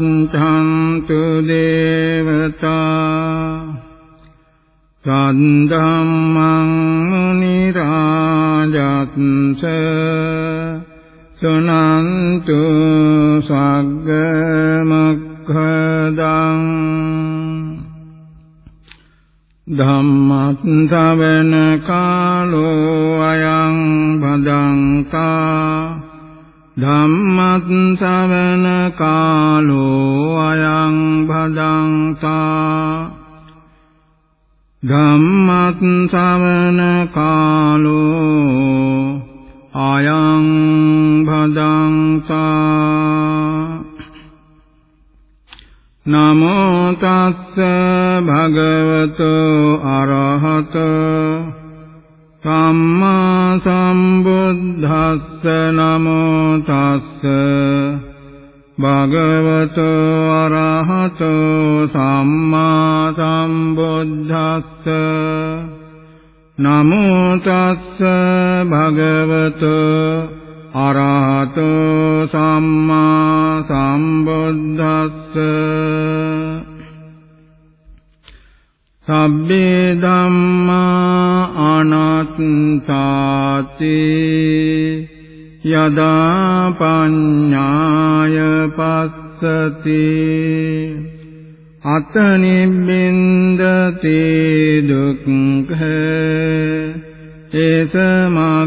嗯然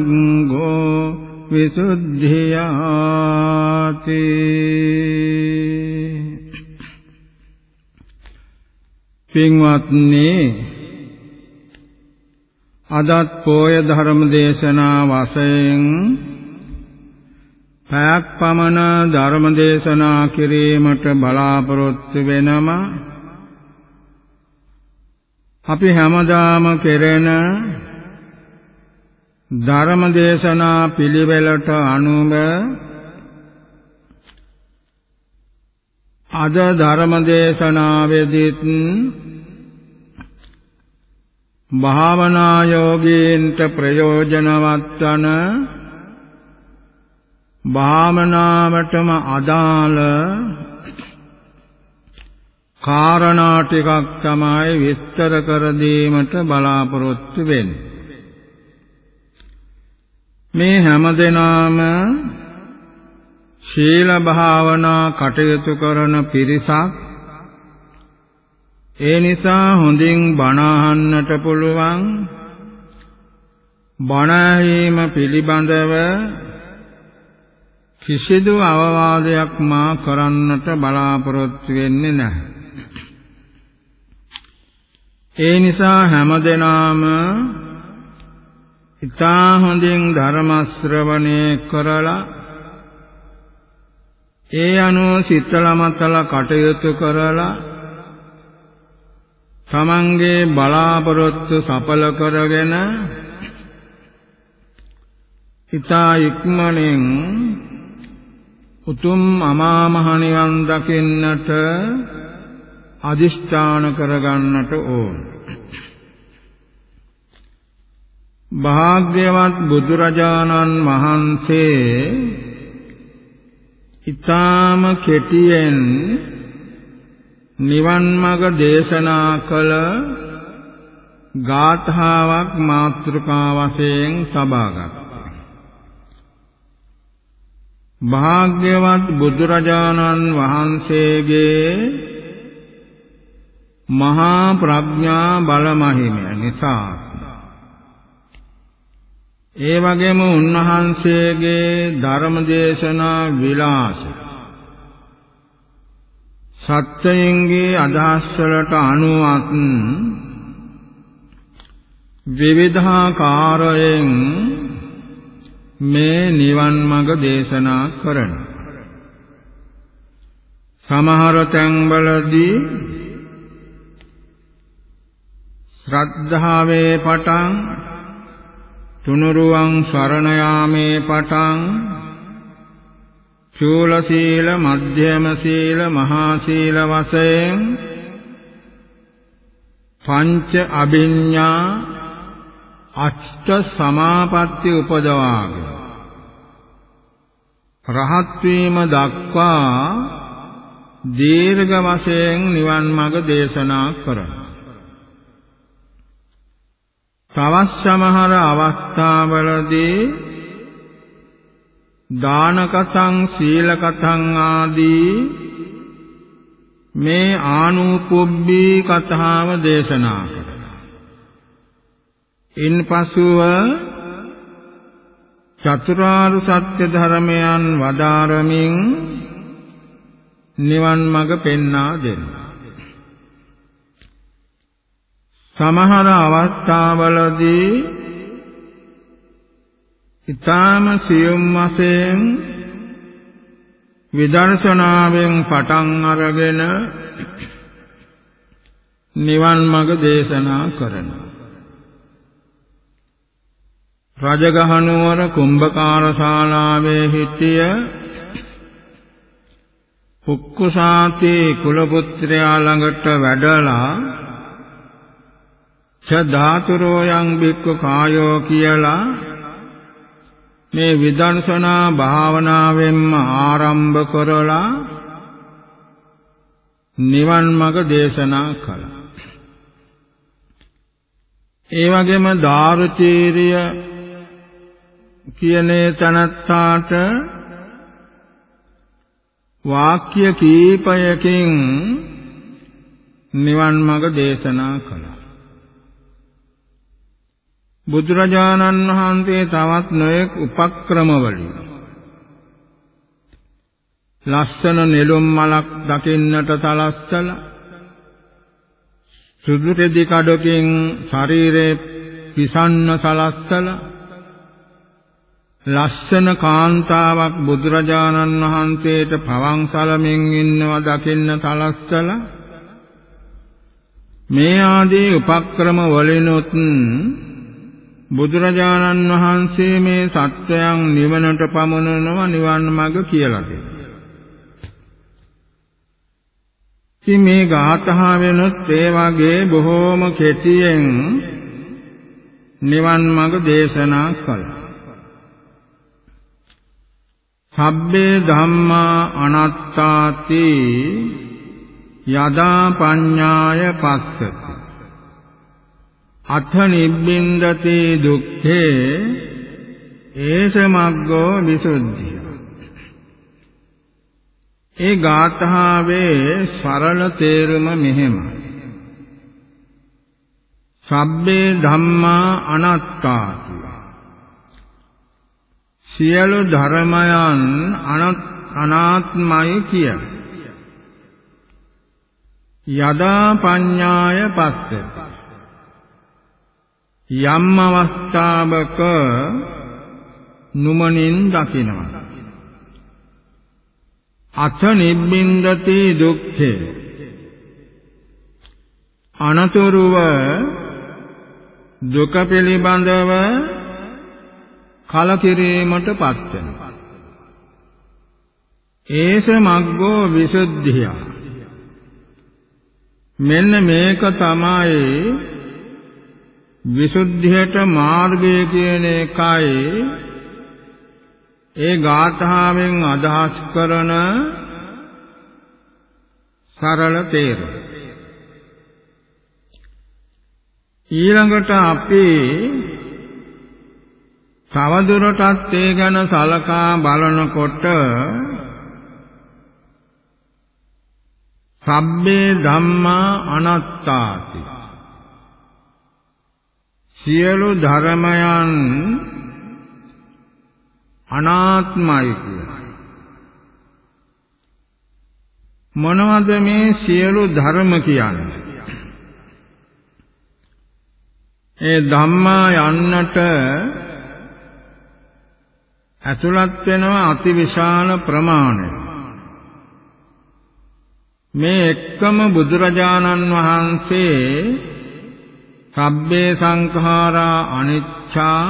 ඒසමග්ගෝ විසුද්ධියාති। පින්වත්නි අදත් පෝය ධර්ම දේශනා වශයෙන් පැයක් පමණ ධර්ම දේශනා කිරීමට බලාපොරොත්තු වෙනම අපි හැමදාම කෙරෙන ධර්ම දේශනා පිළිවෙලට අනුව අද ධර්ම දේශනාවේදීත් භාවනා යෝගීන්ට ප්‍රයෝජනවත් වන භාවනාවටම අදාළ කාරණා ටිකක් තමයි විස්තර කර දීමට බලාපොරොත්තු වෙන්නේ. මේ හැමදෙනාම ශීල භාවනා කටයුතු කරන පිරිසක් ඒ නිසා හොඳින් බණ අහන්නට පුළුවන් බණ ඇහිම පිළිබඳව කිසිදු අවවාදයක් මා කරන්නට බලාපොරොත්තු වෙන්නේ නැහැ. ඒ නිසා හැමදෙනාම ඉතා හොඳින් ධර්ම ශ්‍රවණය කරලා ඒ අනුව සිතලා මතලා කටයුතු කරලා තමන්ගේ බලාපොරොත්තු සඵල කරගෙන ඉතා ඉක්මනින් උතුම් අමා මහ නිවන් දකින්නට අදිෂ්ඨාන කරගන්නට ඕන. භාග්‍යවත් බුදුරජාණන් වහන්සේ ඊ타ම කෙටියෙන් නිවන් මඟ දේශනා කළ ගාථාවක් මාතෘකා වශයෙන් සබාගත් භාග්‍යවත් බුදුරජාණන් වහන්සේගේ මහා ප්‍රඥා බල මහිමය නිසා ඒ වගේම උන්වහන්සේගේ ධර්ම දේශනා විලාස. සත්‍යයෙන්ගේ අදහස් වලට අනුවත් විවිධාකාරයෙන් මේ නිවන් මඟ දේශනා කරන. සමහර තැන්වලදී ශ්‍රද්ධාවේ පටන් තුනුරුවන් සරණ යාමේ පටන් චූල සීල මධ්‍යම සීල මහා සීල වශයෙන් පංච අභිඤ්ඤා අෂ්ට සමාපatti උපදවාගෙන රහත් වීම දක්වා දීර්ඝ වශයෙන් නිවන් මඟ දේශනා කරනවා. තවත් සමහර අවස්ථාවලදී දානකතං සීලකතං ආදී මේ ආනුපොබ්බී කතාව දේශනා කරනවා. ඉන්පසුව චතුරාර්ය සත්‍ය ධර්මයන් වදාරමින් නිවන් මඟ පෙන්වා දෙනවා. සමහර අවස්ථාවලදී ඊ타ම සියුම් වශයෙන් විදර්ශනාවෙන් පටන් අරගෙන නිවන් මඟ දේශනා කරනවා. රජගහනුවර කුම්භකාර ශාලාවේ සිටිය පුක්කුසාතේ කුල පුත්‍රයා ළඟට වැඩලා ච ධාතුරෝ යං බික්ක කායෝ කියලා මේ විදර්ශනා භාවනාවෙන්ම ආරම්භ කරලා නිවන් මඟ දේශනා කළා. ඒ වගේම දාරුචීරිය කියනේ තනත්තාට වාක්‍ය කීපයකින් නිවන් මඟ දේශනා කළා. බුදුරජාණන් වහන්සේ තවත් නොයෙක් උපක්‍රම වලින් ලස්සන නෙළුම් මලක් දකින්නට සලස්සලා සුදු රෙදි කඩකින් ශරීරේ පිසන්න සලස්සලා ලස්සන කාන්තාවක් බුදුරජාණන් වහන්සේට පවන් සලමින් ඉන්නවා දකින්න සලස්සලා. මේ ආදී උපක්‍රම වලිනුත් බුදුරජාණන් වහන්සේ මේ සත්වයන් නිවනට පමුණනවා නිවන් මඟ කියලා දෙනවා. ඉතින් මේ ගාථා වෙනොත් ඒ වගේ බොහෝම කෙටියෙන් නිවන් මඟ දේශනා කළා. සබ්බේ ධම්මා අනාත්තාති යදා පඤ්ඤාය පස්සති අත නිබ්බින්දති දුක්ඛේ ඒස මග්ගෝ විසුද්ධිය. ඒ ගාථාවේ සරල තේරුම මෙහෙමයි සබ්බේ ධම්මා අනාත්තාති සියලු ධර්මයන් අනාත්මයි කිය යදා පඤ්ඤාය පස්සති. යම් අවස්ථාවක නුමනින් දකිනවා. අත නිබ්බින්දති දුක්ඛේ. අනතුරුව දුක පිළිබඳව කලකිරීමටපත් වෙනවා. ඒස මග්ගෝ විසුද්ධිය. මෙන්න මේක තමයි විසුද්ධියට මාර්ගය කියන එකයි ඒ ගාථාවෙන් අදහස් කරන සරල තේරුම. ඊළඟට අපි තවදුරටත් ඒ ගැන සලකා බලනකොට සබ්බේ ධම්මා අනාත්තාති සියලු ධර්මයන් අනාත්මයි කියලා. මොනවද මේ සියලු ධර්ම කියන්නේ? ඒ ධම්මා යන්නට ඇතුළත් වෙනවා අතිවිශාල ප්‍රමාණය. මේ එක්කම බුදුරජාණන් වහන්සේ සබ්බේ සංඛාරා අනිච්චා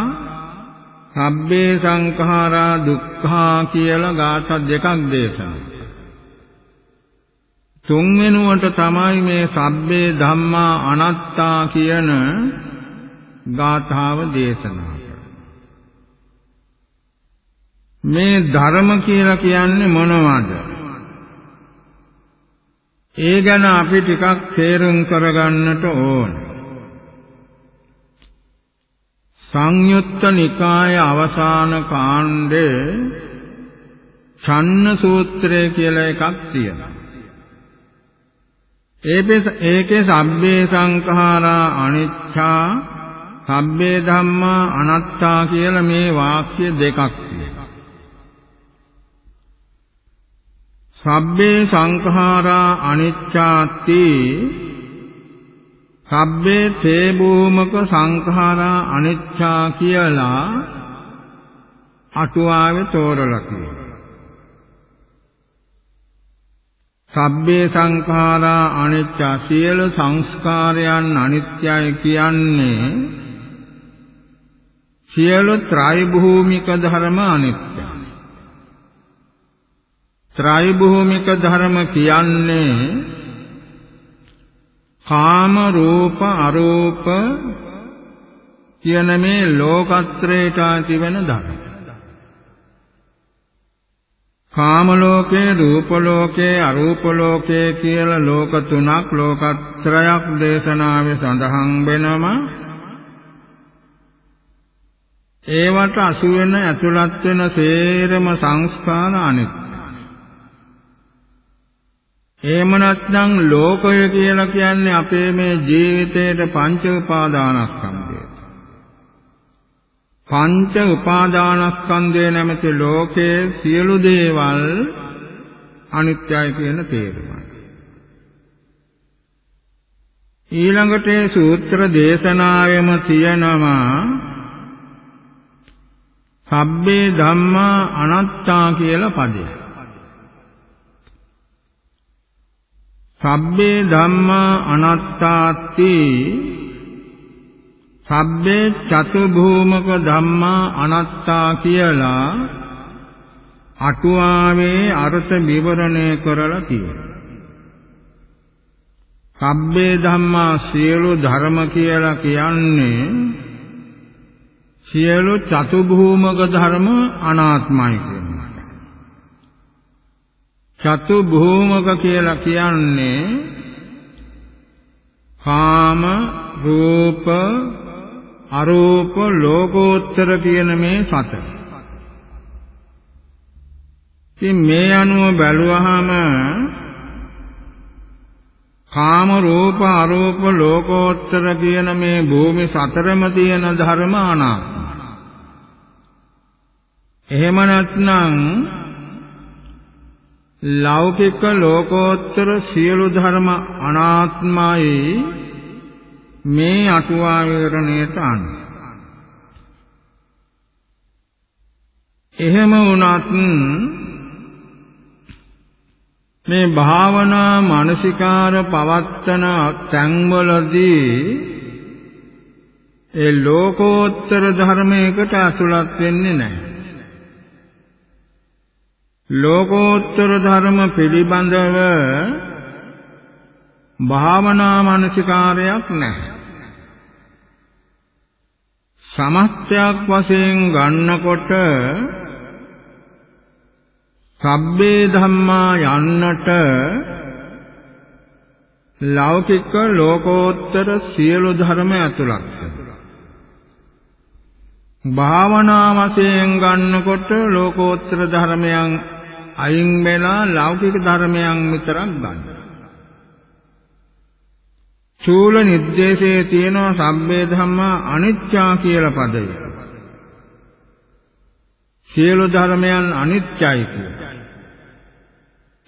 සබ්බේ සංඛාරා දුක්ඛා කියලා ගාථා දෙකක් දේශනා තුන්වෙනුවට තමයි මේ සබ්බේ ධම්මා අනාත්තා කියන ගාථාව දේශනා මේ ධර්ම කියලා කියන්නේ මොනවද? ඒ ගැන අපි ටිකක් තේරුම් කරගන්නට ඕන. සංයුත්ත නිකාය අවසාන කාණ්ඩේ ඡන්න සූත්‍රය කියලා එකක් තියෙනවා. ඒකේ සබ්බේ සංඛාරා අනිච්චා සබ්බේ ධම්මා අනාත්තා කියලා මේ වාක්‍ය දෙකක් තියෙනවා. සබ්බේ සංඛාරා අනිච්ඡාති සබ්බේ තේ භූමක සංඛාරා අනිච්ඡා කියලා අටුවාවේ තෝරලා කියනවා. සබ්බේ සංඛාරා අනිච්ච සියලු සංස්කාරයන් අනිත්‍යයි කියන්නේ සියලු ත්‍රිභූමික ධර්ම අනිත්‍යයි. ත්‍රිභූමික ධර්ම කියන්නේ කාම රූප අරූප කියන මේ ලෝකත්‍රයට ඇති වෙන ධර්ම. කාම ලෝකේ රූප ලෝකේ අරූප ලෝකේ කියලා ලෝක තුනක් ලෝකත්‍රයක් දේශනාවේ සඳහන් වෙනවා ඒවට අසු වෙන ඇතුළත් වෙන සේරම සංස්කාර අනිත්‍ය එහෙම නැත්නම් ලෝකය කියලා කියන්නේ අපේ මේ ජීවිතේට පංච උපාදානස්කන්ධය. පංච උපාදානස්කන්ධය නැමැති ලෝකයේ සියලු දේවල් අනිත්‍යයි කියන තේරුමයි. ඊළඟට සූත්‍ර දේශනාවෙම තියෙනවා සබ්බේ ධම්මා අනාත්තා කියලා පදයක්. සබ්බේ ධම්මා අනාත්තාති සබ්බේ චතු භූමක ධම්මා අනාත්තා කියලා අටුවාවේ අර්ථ විවරණය කරලා තියෙනවා. සබ්බේ ධම්මා සියලු ධර්ම කියලා කියන්නේ සියලු චතු භූමක ධර්ම අනාත්මයි කියනවා. චතු භූමක කියලා කියන්නේ කාම රූප අරූප ලෝකෝත්තර කියන මේ සතර. ඉතින් මේ අනුව බැලුවහම කාම රූප අරූප ලෝකෝත්තර කියන මේ භූමි සතරම තියෙන ධර්ම අනාත්ම. එහෙම නැත්නම් ලෞකික ලෝකෝත්තර සියලු ධර්ම අනාත්මයි. මේ අටුවා විවරණයට අනුව. එහෙම වුණත් මේ භාවනා මානසිකාර පවත්තන තැන්වලදී ඒ ලෝකෝත්තර ධර්මයකට අසුලත් වෙන්නේ නැහැ. ලෝකෝත්තර ධර්ම පිළිබඳව භාවනා මානසිකාරයක් නැහැ. සමස්තයක් වශයෙන් ගන්නකොට සබ්බේ ධම්මා යන්නට ලෞකික ලෝකෝත්තර සියලු ධර්ම ඇතුළත් භාවනා වශයෙන් ගන්නකොට ලෝකෝත්තර ධර්මයන් අයින් වෙලා ලෞකික ධර්මයන් විතරක් ගන්න. චූල නිද්දේශයේ තියෙන සම්මේ ධම්මා අනිත්‍යා කියලා පදය. සියලු ධර්මයන් අනිත්‍යයි කියලා.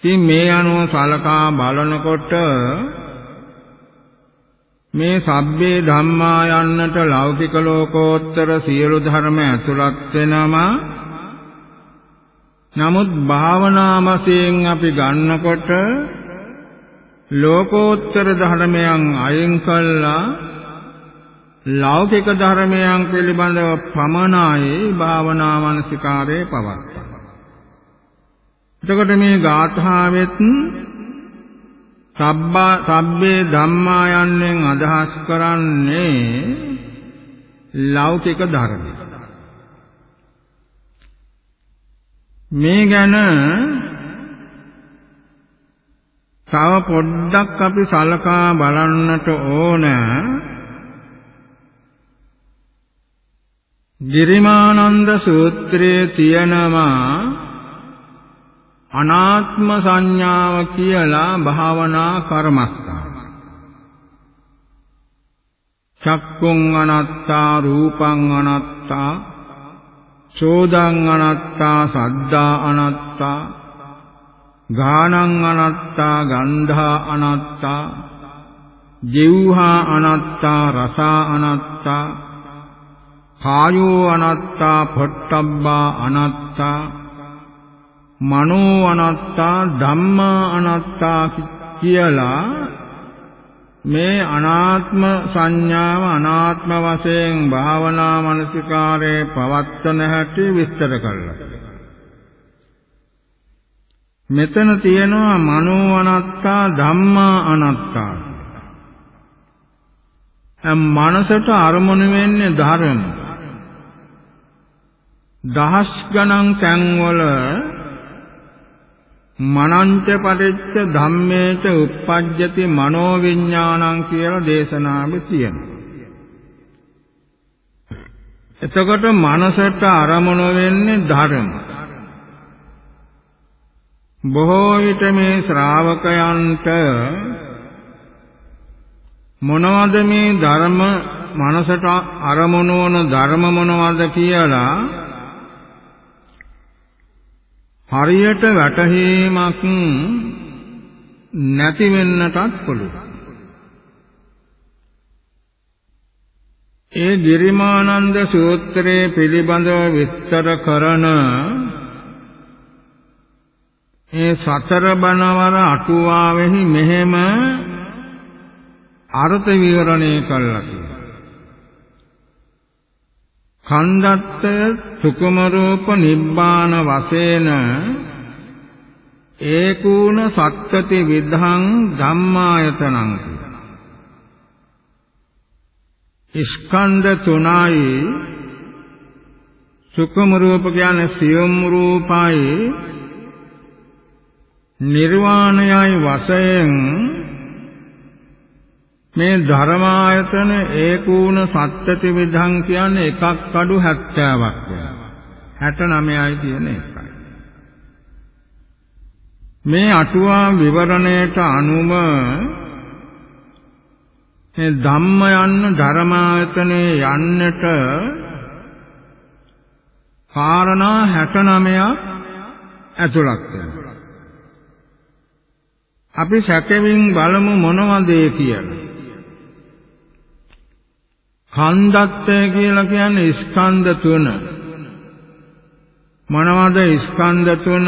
ඉතින් මේ අනුව සලකා බලනකොට මේ සබ්බේ ධම්මා යන්නට ලෞකික ලෝකෝත්තර සියලු ධර්ම ඇතුළත් වෙනවා නමුත් භාවනා වශයෙන් අපි ගන්නකොට ලෝකෝත්තර ධර්මයන් අයින් කළා ලෞකික ධර්මයන් පිළිබඳව පමණයි භාවනා මානසිකාරයේ පවත්තා. එතකොට මේ ගාථාවෙත් සබ්බා සබ්බේ ධම්මා යන්නෙන් අදහස් කරන්නේ ලෞකික ධර්ම. මේ ගැන තව පොඩ්ඩක් අපි සලකා බලන්නට ඕන ගිරිමානන්ද සූත්‍රයේ තියෙනවා අනාත්ම සංඥාව කියලා භාවනා කර්මස්ථාන. චක්කුං අනත්තා රූපං අනත්තා චෝදං අනත්තා සද්දා අනත්තා ගානං අනත්තා ගන්ධා අනත්තා ජීවහා අනත්තා රසා අනත්තා කායෝ අනත්තා පොට්ටබ්බා අනත්තා මනෝ අනත්තා ධම්මා අනත්තා කියලා මේ අනාත්ම සංඥාව අනාත්ම වශයෙන් භාවනා මනසිකාරයේ පවත්වන හැටි විස්තර කළා. මෙතන තියෙනවා මනෝ අනත්තා ධම්මා අනත්තා. මනසට අරමුණු වෙන්නේ ධර්ම. දහස් ගණන් තැන්වල මනංච පටිච්ච ධම්මේච uppajjati මනෝ විඥානං කියලා දේශනාවේ තියෙනවා. එතකොට මනසට අරමුණු වෙන්නේ ධර්ම. බොහෝ විට මේ ශ්‍රාවකයන්ට මොනවද මේ ධර්ම මනසට අරමුණු වන ධර්ම මොනවද කියලා හරියට වැටහීමක් නැති වෙන්නටත් පුළුවන්. ඒ ගිරිමානන්ද සූත්‍රයේ පිළිබඳව විස්තර කරන ඒ සතර බණවර අටුවාවෙහි මෙහෙම අර්ථ විවරණය කළා කියලා. කන්දත්තය සුකුම රූප නිබ්බාන වශයෙන් ඒකූණ සක්කති විධං ධම්මායතනං ස්කන්ධ තුනයි සුකුම රූප කියන්නේ සියුම් රූපයි නිර්වාණයයි වශයෙන් මේ ධර්මායතන ඒකූණ සත්‍යති විධං කියන්නේ එකක් කඩු 70ක් වෙනවා. 69යි කියන එකයි. මේ අටුවා විවරණයට අනුව මේ ධම්ම යන්න ධර්මායතනේ යන්නට කාරණා 69ක් ඇතුළත් වෙනවා. අපි සැකෙමින් බලමු මොනවද ඒ කියලා. කන්දත්තය කියලා කියන්නේ ස්කන්ධ තුන. මොනවද ස්කන්ධ තුන?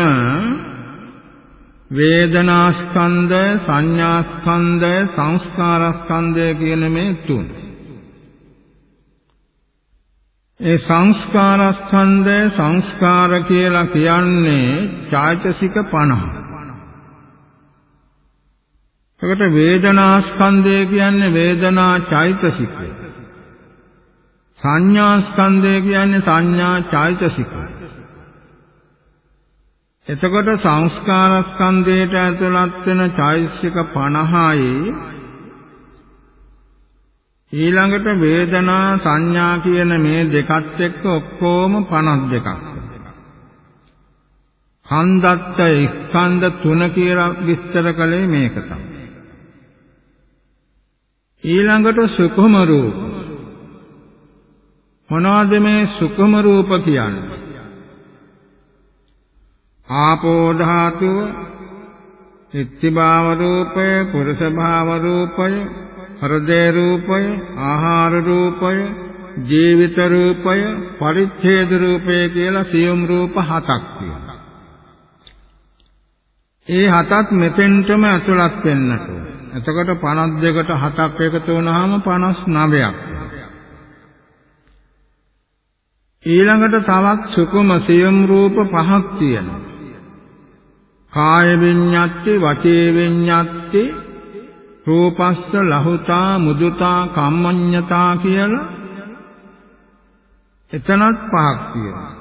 වේදනා ස්කන්ධය, සංඥා ස්කන්ධය, සංස්කාර ස්කන්ධය කියන මේ තුන. ඒ සංස්කාර ස්කන්ධය සංස්කාර කියලා කියන්නේ චෛතසික 50. එකට වේදනා ස්කන්ධය කියන්නේ වේදනා චෛතසිකය. සංඥා ස්කන්ධය කියන්නේ සංඥා චෛතසිකය. එතකොට සංස්කාර ස්කන්ධයට ඇතුළත් වෙන චෛතසික 50යි ඊළඟට වේදනා සංඥා කියන මේ දෙකත් එක්ක ඔක්කොම 52ක්. හන්දත්ත ස්කන්ධ තුන කියලා විස්තර කළේ මේක තමයි. ඊළඟට සුඛම රූප මොනවද මේ සුඛම රූප කියන්නේ? ආපෝ ධාතුව, ඉත්ති භාව රූපය, පුරුෂ භාව රූපය, හෘදේ රූපය, ආහාර රූපය, ජීවිත රූපය, පරිච්ඡේද රූපය කියලා සියුම් රූප හතක් තියෙනවා. ඒ හතත් මෙතෙන්ටම ඇතුළත් වෙන්නට ඕන. එතකොට 52ට 7ක් එකතු වුණාම 59ක්. ඊළඟට තවත් සුකුම සියම් රූප පහක් තියෙනවා. කාය විඤ්ඤාති වචේ විඤ්ඤාති රූපස්ස ලහුතා මුදුතා කම්මඤ්ඤතා කියලා එතනත් පහක් තියෙනවා.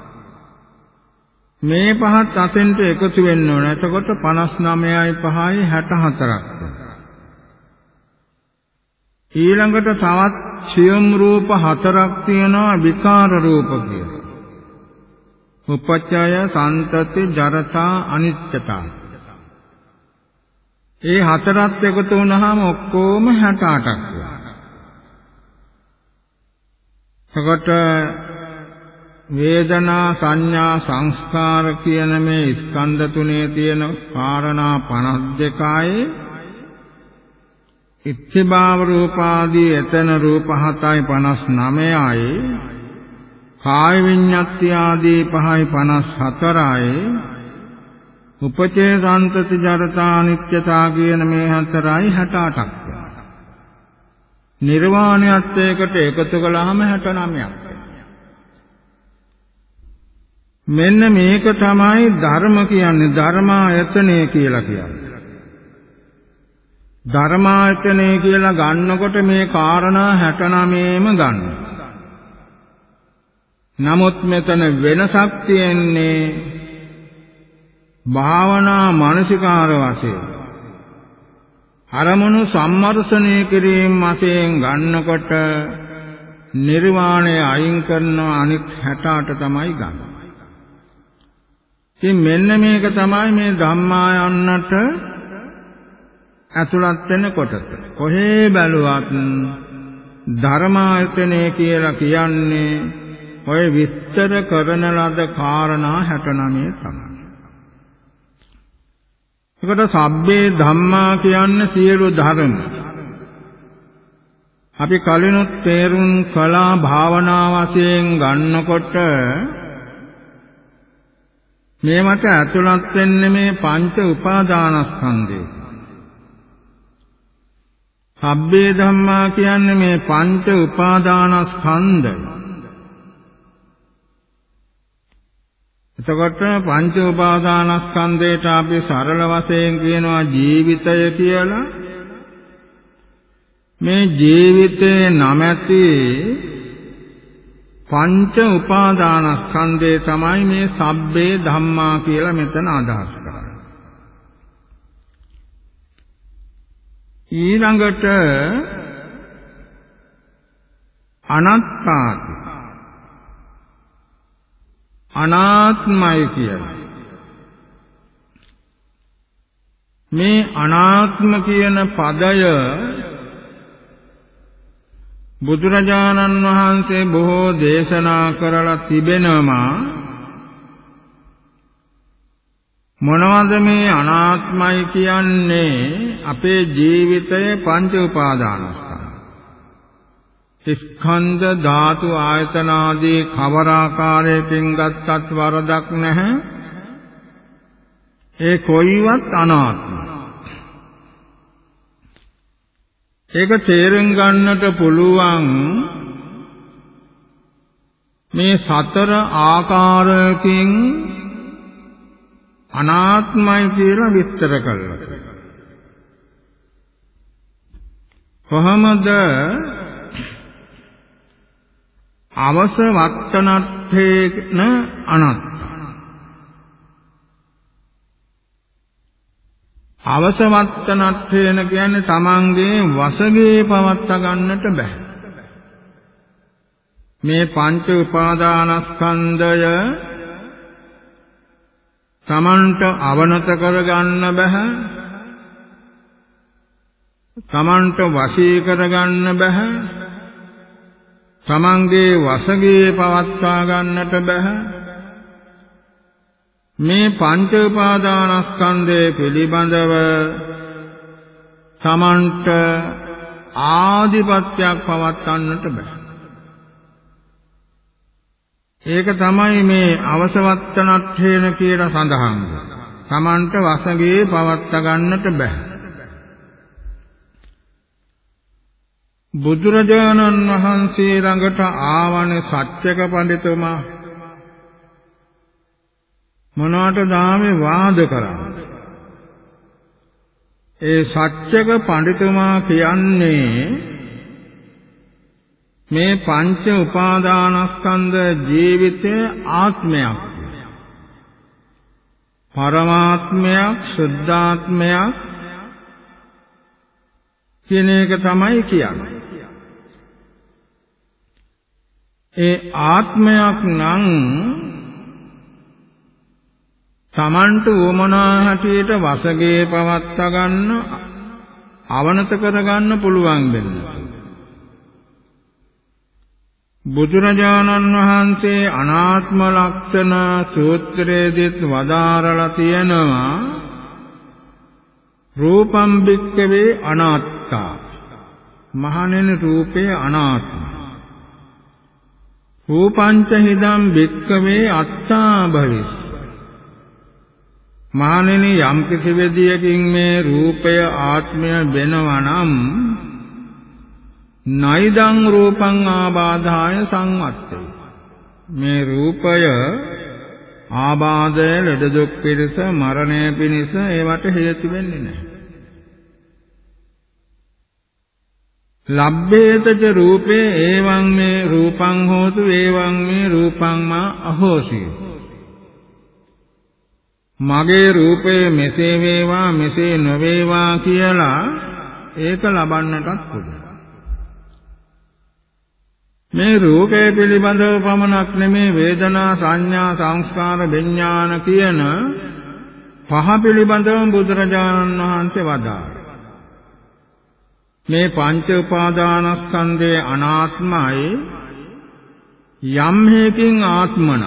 මේ පහත් අතෙන්ට එකතු වෙන්න ඕන. එතකොට 59යි 5යි 64ක්. ඊළඟට තවත් සියම් රූප හතරක් තියෙනවා විකාර රූප කියලා. උපච්ඡය සන්තති ජරතා අනිත්‍යතා. ඒ හතරත් එකතු වුණාම ඔක්කොම 68ක් වෙනවා. එතකොට වේදනා සංඥා සංස්කාර කියන මේ ස්කන්ධ තුනේ තියෙන කාරණා 52යි ඉච්ඡභාව රූපාදී එතන රූප 7යි 59යි කාය විඤ්ඤාති ආදී 5යි 54යි උපචේ සම්තති ජරතා අනිත්‍යතා කියන මේ හතරයි 68ක් නිර්වාණයත් එකට එකතු කළාම 69ක් මෙන්න මේක තමයි ධර්ම කියන්නේ ධර්මායතනය කියලා කියන්නේ. ධර්මායතනය කියලා ගන්නකොට මේ කාරණා 69ම ගන්න. නමුත් මෙතන වෙනසක් තියෙන්නේ භාවනා මානසිකාර වශයෙන් අරමුණු සම්මර්ෂණය කිරීම වශයෙන් ගන්නකොට නිර්වාණය අයින් කරන අනිත් 68 තමයි ගන්න. ඉතින් මෙන්න මේක තමයි මේ ධම්මා යන්නට ඇතුළත් වෙන කොටස. කොහේ බැලුවත් ධර්මායතනය කියලා කියන්නේ ඔය විස්තර කරන ලද කාරණා 69 තමයි. ඒකට සබ්බේ ධම්මා කියන්නේ සියලු ධර්ම. අපි කලිනුත් තේරුම් කළා භාවනා වශයෙන් ගන්නකොට මේවට ඇතුළත් වෙන්නේ මේ පංච උපාදානස්කන්ධය. සබ්බේ ධම්මා කියන්නේ මේ පංච උපාදානස්කන්ධය. එතකොට පංච උපාදානස්කන්ධයට අපි සරල වශයෙන් කියනවා ජීවිතය කියලා. මේ ජීවිතේ නැමැති පංච උපාදානස්කන්ධය තමයි මේ සබ්බේ ධම්මා කියලා මෙතන අදහස් කරන්නේ. ඊළඟට අනත්තාති අනාත්මයි කියලා. මේ අනාත්ම කියන පදය බුදුරජාණන් වහන්සේ බොහෝ දේශනා කරලා තිබෙනවා මොනවද මේ අනාත්මයි කියන්නේ? අපේ ජීවිතයේ පංච උපාදානස්කන්ධ. ස්කන්ධ ධාතු ආයතන ආදී කවර ආකාරයකින් ගත්තත් වරදක් නැහැ. ඒ කොයිවත් අනාත්මයි. ඒක තේරුම් ගන්නට පුළුවන් මේ සතර ආකාරයකින් අනාත්මයි කියලා විස්තර කළා. කොහොමද අවස වත්තනත්තේන අනත්ත අවසවත්තනත්ථේන කියන්නේ තමන්ගේ වසගේ පවත්ත ගන්නට බෑ. මේ පංච උපාදානස්කන්ධය තමන්ට අවනත කරගන්න බෑ. තමන්ට වශී කරගන්න බෑ. තමන්ගේ වසගේ පවත්වා ගන්නට බෑ. මේ පංච උපාදානස්කන්ධය පිළිබඳව තමන්ට ආධිපත්‍යයක් පවත්වන්නට බෑ. ඒක තමයි මේ අවසවත්තනට්ඨේන කියලා සඳහන් තමන්ට වසඟේ පවත්වා ගන්නට බෑ. බුදුරජාණන් වහන්සේ ළඟට ආවනේ සත්‍යක පඬිතුමා මොනවට දාමේ වාද කරන්නේ ඒ සත්‍යක පඬිතුමා කියන්නේ මේ පංච උපාදානස්කන්ධ ජීවිතයේ ආත්මයක් පරමාත්මයක් සුද්ධාත්මයක් කියන එක තමයි කියන්නේ. ඒ ආත්මයක් නම් තමන්ට උවමනා හැටියට වසගේ පවත්වා ගන්න අවනත කර ගන්න පුළුවන් වෙනවා. බුදුරජාණන් වහන්සේ අනාත්ම ලක්ෂණ සූත්‍රයේදීත් වදාරලා තියෙනවා. රූපම් භික්කවේ අනාත්තා. මහණෙනි රූපේ අනාත්ම. රූපංච හිදම් භික්කවේ අත්තා භවිස්. මහණෙනි යම් කිසි වෙදියකින් මේ රූපය ආත්මය වෙනවා නම් නයිදං රූපං ආබාධාය සංවත්තේ. මේ රූපය ආබාධය ලෙඩ දුක් පිණිස මරණය පිණිස ඒවට හේතු වෙන්නේ නැහැ. ලබ්බේතච රූපේ එවං මේ රූපං හෝතු එවං මේ රූපං මා අහෝසි. මගේ රූපය මෙසේ වේවා මෙසේ නොවේවා කියලා ඒක ලබන්නටත් පුළුවන්. මේ රූපය පිළිබඳව පමණක් නෙමේ වේදනා සංඥා සංස්කාර විඥාන කියන පහ පිළිබඳව බුදුරජාණන් වහන්සේ වදාළා. මේ පංච උපාදානස්කන්ධයේ අනාත්මයි යම් හේකින් ආත්මන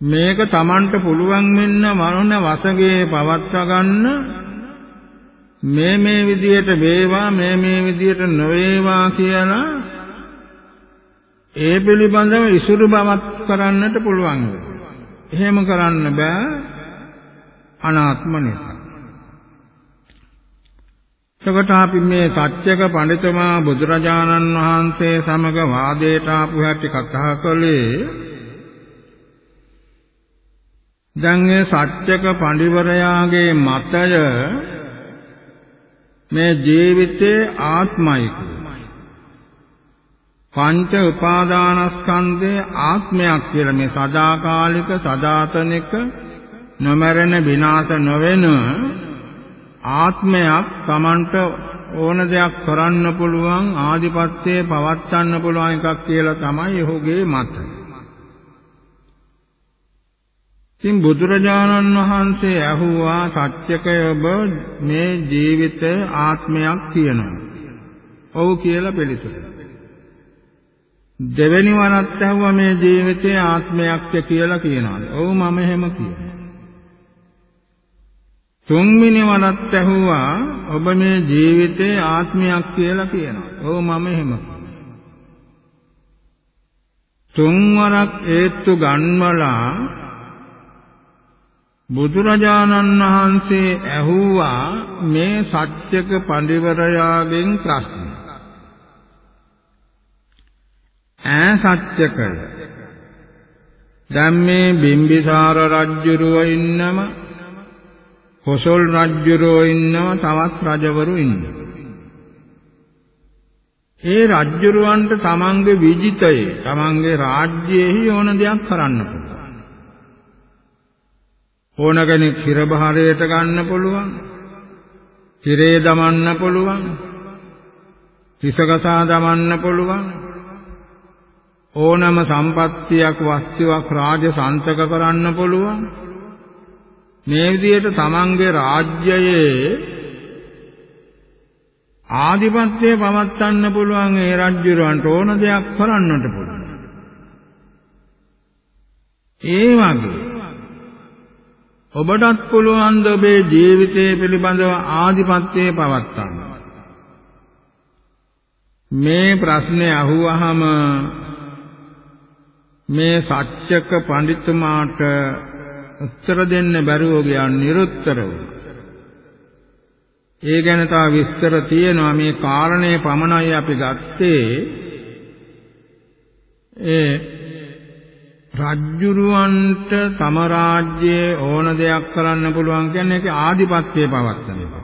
මේක Tamanට පුළුවන් වෙන්න මරණ වසගේ පවත්වා ගන්න මේ මේ විදියට වේවා මේ මේ විදියට නොවේවා කියලා ඒ පිළිබඳව ඉසුරු බවක් කරන්නට පුළුවන්. එහෙම කරන්න බෑ අනාත්ම නිසා. එතකොට අපි මේ සත්‍යක පඬිතුමා බුදුරජාණන් වහන්සේ සමග වාදයට ආපු හැටි කතා කළේ දැන් මේ සත්‍යක පඬිවරයාගේ මතය මේ ජීවිතේ ආත්මයි පංච උපාදානස්කන්ධේ ආත්මයක් කියලා මේ සදාකාලික සදාතනික නොමරණ විනාශ නොවෙන ආත්මයක් Tamanට ඕන දෙයක් කරන්න පුළුවන් ආධිපත්‍යය පවත්වන්න පුළුවන් එකක් කියලා තමයි ඔහුගේ මතය. ඉතින් බුදුරජාණන් වහන්සේ ඇහුවා සත්‍යකය ඔබ මේ ජීවිතය ආත්මයක් කියනවා. ඔව් කියලා පිළිතුරු. දෙවෙනි වරත් ඇහුවා මේ ජීවිතේ ආත්මයක්ද කියලා කියනවාද? ඔව් මම එහෙම කියනවා. තුන්වෙනි වරත් ඇහුවා ඔබ මේ ජීවිතේ ආත්මයක් කියලා කියනවා. ඔව් මම එහෙම තුන් වරක් ඒත්තු ගන්වලා බුදුරජාණන් වහන්සේ ඇහුවා මේ සත්‍යක පඬිවරයාගෙන් ප්‍රශ්න. ඈ සත්‍යකය. දැන් මේ බිම්බිසාර රජුරෝ ඉන්නම කොසල් රජුරෝ ඉන්නව තවත් රජවරු ඉන්නවා. ඒ රජුරවන්ට තමන්ගේ විජිතයේ තමන්ගේ රාජ්‍යයේ ඕන දෙයක් කරන්න පුළුවන්. ඕන කෙනෙක් හිර බහරයට ගන්න පුළුවන්. හිරේ දමන්න පුළුවන්. හිසකසා දමන්න පුළුවන්. ඕනම සම්පත්තියක් වස්තුවක් රාජ සන්තක කරන්න පුළුවන්. මේ විදිහට තමන්ගේ රාජ්‍යයේ ආධිපත්‍යය පවත්වන්න පුළුවන් ඒ රජුරවන්ට ඕන දෙයක් කරන්නට පුළුවන්. ඒ වගේ ඔබටත් පුළුවන් ද ඔබේ ජීවිතය පිළිබඳව ආධිපත්‍යය පවත්වන්න. මේ ප්‍රශ්නේ අහුවහම මේ සත්‍යක පඬිතුමාට උත්තර දෙන්න බැරුව ගියා නිරුත්තර වුණා. ඒ ගැන තව විස්තර තියෙනවා මේ කාරණේ පමණයි අපි ගත්තේ ඒ රජ්ජුරුවන්ට තම රාජ්‍යයේ ඕන දෙයක් කරන්න පුළුවන් කියන්නේ ඒකේ ආධිපත්‍යය පවත්වන එක.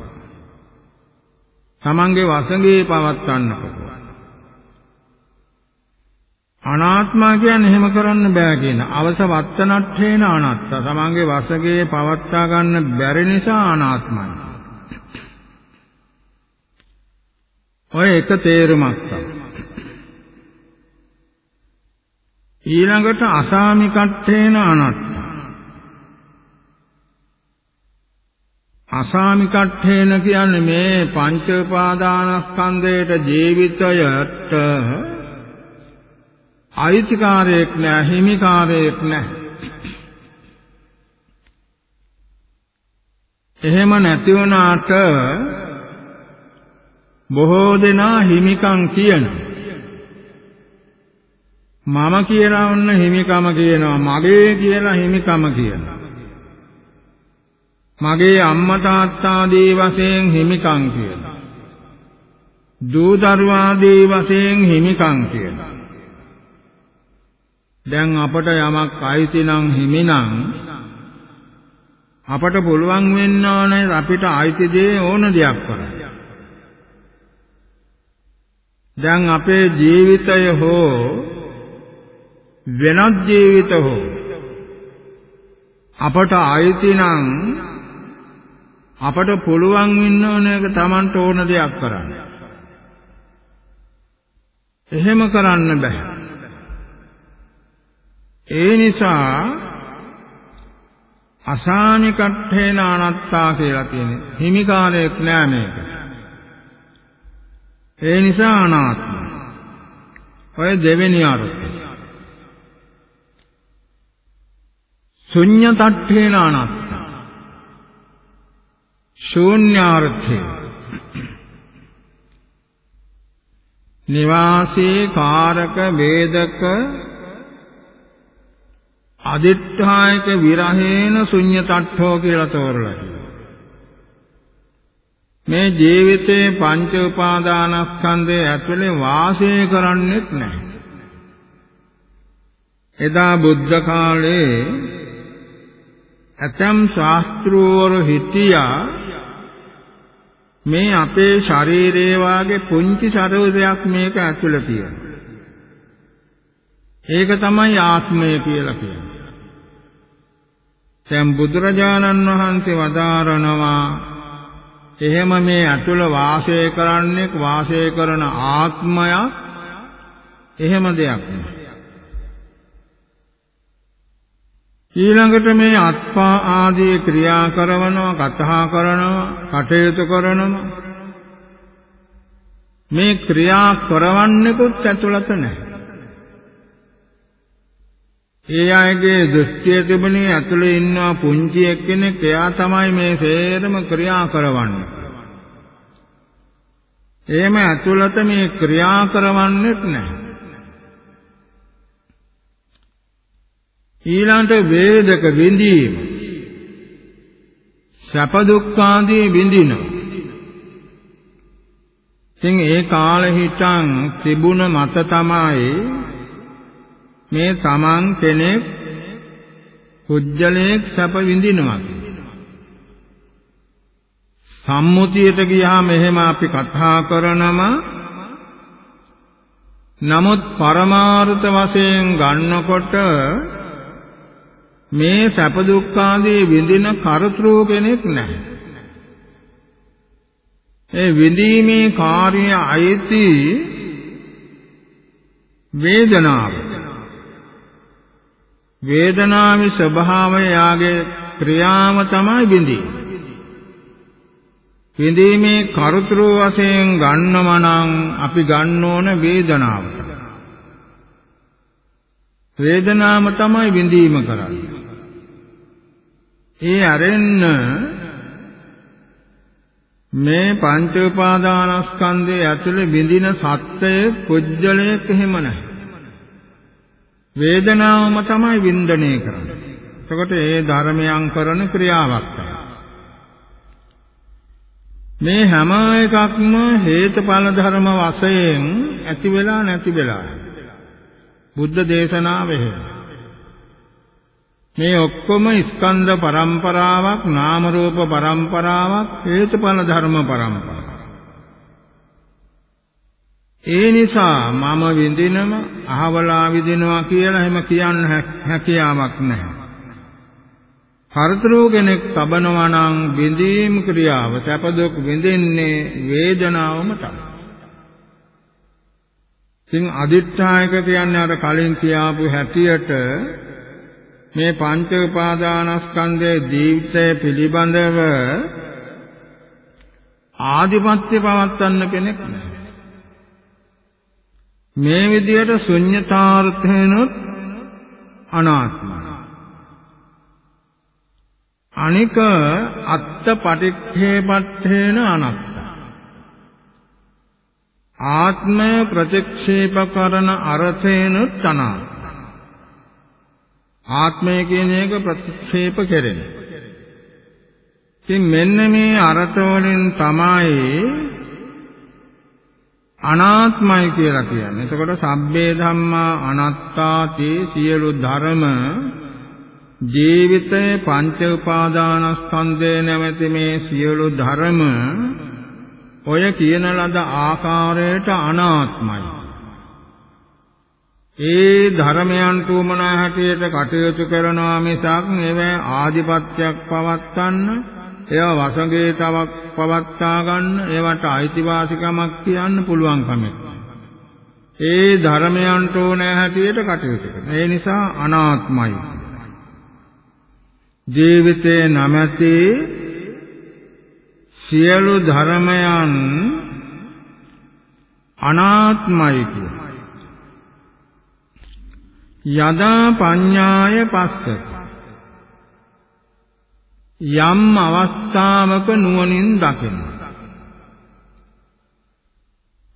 තමන්ගේ වසඟේ පවත්වන්න පුළුවන්. අනාත්මා කියන්නේ එහෙම කරන්න බෑ කියන. අවස වත්තනට්ඨේන අනාත්ත. තමන්ගේ වසඟේ පවත්වා ගන්න බැරි නිසා අනාත්මයි. ඔය එක තේරුමක් තමයි. ඊළඟට අසාමිකට්ඨේන අනත්ත අසාමිකට්ඨේන කියන්නේ මේ පංච උපාදානස්කන්ධයට ජීවිතයට අයිතිකාරයක් නෑ හිමිකාරයක් නෑ. එහෙම නැති වුණාට බොහෝ දෙනා හිමිකම් කියනවා. මම කියලා ඔන්න හිමිකම කියනවා. මගේ කියලා හිමිකම කියනවා. මගේ අම්මා තාත්තා ආදී වශයෙන් හිමිකම් කියනවා දූ දරුවා ආදී වශයෙන් හිමිකම් කියනවා දැන් අපට යමක් අයිති නම් හිමි නම් අපට පුළුවන් වෙන්න ඕනේ අපිට අයිති දේ ඕන දෙයක් කරන්න. දැන් අපේ ජීවිතය හෝ වෙනත් ජීවිත හෝ අපට ආйти නම් අපට පුළුවන් වෙන්න ඕන එක Tamanට ඕන දෙයක් කරන්න. එහෙම කරන්න බෑ. ඒ නිසා අසානි කට්ඨේන අනත්තා කියලා තියෙන්නේ. හිමිකාරයක් නෑ මේක. ඒ නිසා අනාත්ම. ඔය දෙවෙනි අරුත්. ශුඤ්ඤතට්ඨේන අනත්ත ශූන්‍යාර්ථය. නිවාසේ කාරක වේදක අදිත්‍යායක විරහේන ශුඤ්ඤතට්ඨෝ කියලා තෝරලා මේ ජීවිතේ පංච උපාදානස්කන්ධය ඇතුලේ වාසය කරන්නෙත් නැහැ. එදා බුද්ධ කාලේ ඇතම් ශාස්ත්‍රූවරු හිටියා මේ අපේ ශරීරයේ වාගේ පුංචි ශරීරයක් මේක ඇතුළේ තියෙනවා. ඒක තමයි ආත්මය කියලා කියන්නේ. දැන් බුදුරජාණන් වහන්සේ වදාරනවා එහෙම මේ ඇතුළ වාසය කරන්නේ වාසය කරන ආත්මයක් එහෙම දෙයක් නෑ. ඊළඟට මේ අත්පා ආදී ක්‍රියා කරනවා කතා කරනවා කටයුතු කරනවා මේ ක්‍රියා කරවන්නෙකුත් ඇතුළත නැහැ. ඒ අයගේ දෘෂ්ටිය තිබුණේ ඇතුළේ ඉන්නවා පුංචි එක්කෙනෙක් එයා තමයි මේ සේරම ක්‍රියා කරවන්නේ. එහෙම ඇතුළත මේ ක්‍රියා කරවන්නෙත් නැහැ. ඊළඟට වේදක විඳීම. සැප දුක් ආදී විඳිනවා ඉතින් ඒ කාලේ හිටන් තිබුණ මත තමයි මේ තමන් කෙනෙක් කුජලයක් සැප විඳිනවා. සම්මුතියට ගියාම එහෙම අපි කතා කරනම නමුත් පරමාර්ථ වශයෙන් ගන්නකොට මේ සැප දුක් ආදී විඳින කරතෘ කෙනෙක් නැහැ. ඒ විඳීමේ කාර්ය අයිති වේදනාව. වේදනාවේ ස්වභාවය යාගේ ක්‍රියාව තමයි විඳීම. විඳීමේ කරතෘ වශයෙන් ගන්නම නම් අපි ගන්න ඕන වේදනාවට. වේදනාව තමයි විඳීම කරන්නේ. ඒ අරෙන්න මේ පංච උපාදානස්කන්ධයේ ඇතුලේ බිඳින සත්‍යය පුජ්‍යලයක් එහෙම නැහැ. වේදනාවම තමයි වින්දනය කරන්නේ. එතකොට ඒ ධර්මයන් කරන ක්‍රියාවක් තමයි. මේ හැම එකක්ම හේතුඵල ධර්ම වශයෙන් ඇති වෙලා නැති වෙලා බුද්ධ දේශනාවෙහි මේ ඔක්කොම ස්කන්ධ පරම්පරාවක් නාම රූප පරම්පරාවක් හේතුඵල ධර්ම පරම්පරාවක් ඒ නිසා මම විඳිනම අහවලා විඳිනවා කියලා එහෙම කියන්න හැකියාවක් නැහැ. හතරෝ කෙනෙක් තබනවා නම් විඳීම් ක්‍රියාව සැප දුක් විඳින්නේ වේදනාවම තමයි. ඉතින් අදිත්‍යායක කියන්නේ අර කලින් කියාපු හැටියට මේ පංච උපාදානස්කන්ධයේ ජීවිතය පිළිබඳව ආධිපත්‍ය පවත්වන්න කෙනෙක් නැහැ. මේ විදියට ශුන්්‍යතාර්ථේනොත් අනාත්මයි. අනික අත්ත පටිච්චේපට්ඨේන අනත්ත. ආත්මය ප්‍රතික්ෂේප කරන අර්ථේනොත් අනාත්ම. ආත්මය කියන එක ප්‍රතික්ෂේප කෙරෙන. ඉතින් මෙන්න මේ අර්ථ වලින් තමයි අනාත්මයි කියලා කියන්නේ. එතකොට සබ්බේ ධම්මා අනාත්තාති සියලු ධර්ම ජීවිතේ පංච උපාදානස්කන්ධය නැමැති මේ සියලු ධර්ම ඔය කියන ලද ආකාරයට අනාත්මයි. ඒ ධර්මයන් තුමනා හැටියට කටයුතු කරනවා මිසක් ඒවා ආධිපත්‍යයක් පවත්වන්න ඒවා වසඟේ තවක් පවත්තා ගන්න ඒවට අයිතිවාසිකමක් කියන්න පුළුවන් කමක්. ඒ ධර්මයන්ට ඕනෑ හැටියට කටයුතු කරන. ඒ නිසා අනාත්මයි. ජීවිතේ නැමැති සියලු ධර්මයන් අනාත්මයි කියන. යදා පඤ්ඤාය පස්සති යම් අවස්ථාවක නුවණින් දකින්න.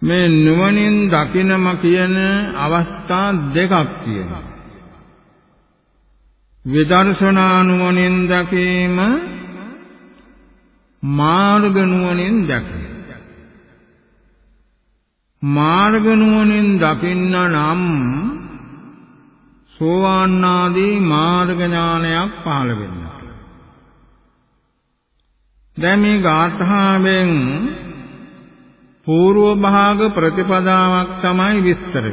මේ නුවණින් දකිනම කියන අවස්ථා දෙකක් තියෙනවා. විදර්ශනා නුවණින් දැකීම මාර්ග නුවණින් දැකීම. මාර්ග නුවණින් දකින්න නම් සෝවාන් ආදී මාර්ග ඥානයක් පහළ වෙනවා. දැන් මේ ගාථාවෙන් పూర్ව භාග ප්‍රතිපදාවක් තමයි විස්තර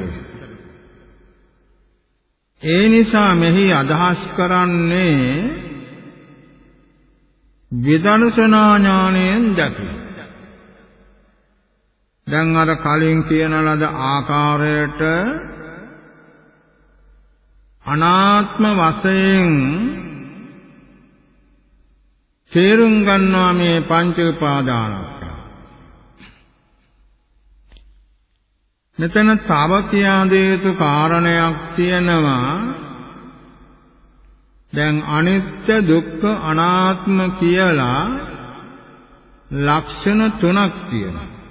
ඒ නිසා මෙහි අදහස් කරන්නේ විදර්ශනා ඥාණයෙන් දැකීම. දැන් අර කලින් කියන ලද ආකාරයට අනාත්ම වශයෙන් තේරුම් ගන්නවා මේ පංච උපාදානස්කන්ධ. මෙතන තව කියා දෙයුතු කාරණයක් තියෙනවා. දැන් අනිත්‍ය දුක්ඛ අනාත්ම කියලා ලක්ෂණ තුනක් තියෙනවා.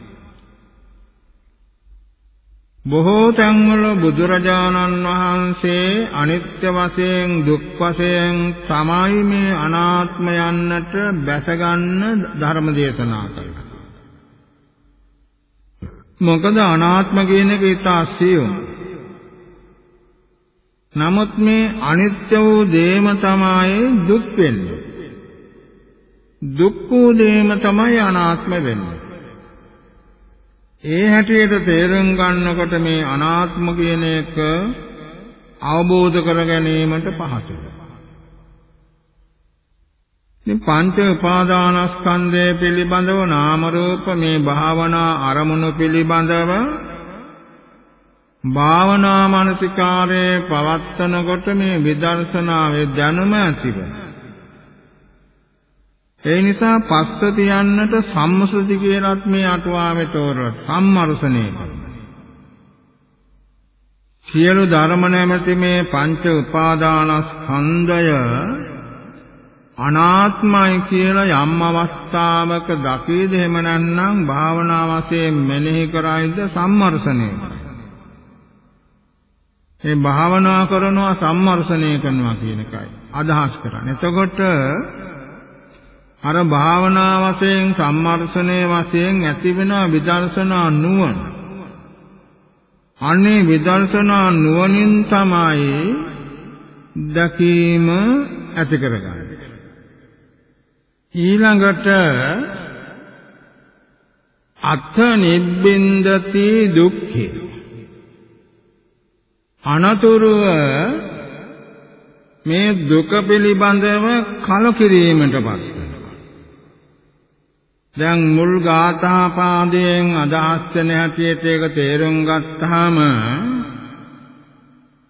බොහෝ තැන්වල බුදුරජාණන් වහන්සේ අනිත්‍ය වශයෙන් දුක් වශයෙන් තමයි මේ අනාත්ම යන්නට බැසගන්න ධර්ම දේශනා කළා. මොකද අනාත්ම කියන එක ඉතා සියුම්. නමුත් මේ අනිත්‍ය වූ දේම තමයි දුක් වෙන්නේ. දුක් වූ දේම තමයි අනාත්ම වෙන්නේ. ඒ හැටියට තේරුම් ගන්නකොට මේ අනාත්ම කියන එක අවබෝධ කර ගැනීමට පහසුයි. මේ පංච උපාදානස්කන්ධය පිළිබඳව නාම රූප මේ භාවනා අරමුණු පිළිබඳව භාවනා මානසිකාරයේ පවත්තනකොට මේ විදර්ශනාවේ දැනුම ඇතිවෙනවා. ඒ නිසා පස්ස තියන්නට සම්මසති කියලත් මේ අටුවාවේ තෝරන සම්මර්ෂණය කරනවා. සියලු ධර්ම නැමැති මේ පංච උපාදානස්කන්ධය අනාත්මයි කියලා යම් අවස්ථාවක දකීද එහෙම නැත්නම් භාවනා වශයෙන් මෙනෙහි කරයිද සම්මර්ෂණය මේ භාවනා කරනවා සම්මර්ෂණය කරනවා කියන එකයි අදහස් කරන්නේ. එතකොට අර භාවනා වශයෙන් සම්මර්ෂණයේ වශයෙන් ඇතිවෙන විදර්ශනා නුවණ. අනේ විදර්ශනා නුවණින් තමයි දැකීම ඇති කරගන්නේ. ඊළඟට අත්ථ නිබ්බින්දති දුක්ඛේ. අනතුරුව මේ දුක පිළිබඳව කලකිරීමටපත්. වෙනවා. දැන් මුල් ගාථා පාදයෙන් අදහස් වෙන හැටියට ඒක තේරුම් ගත්තාම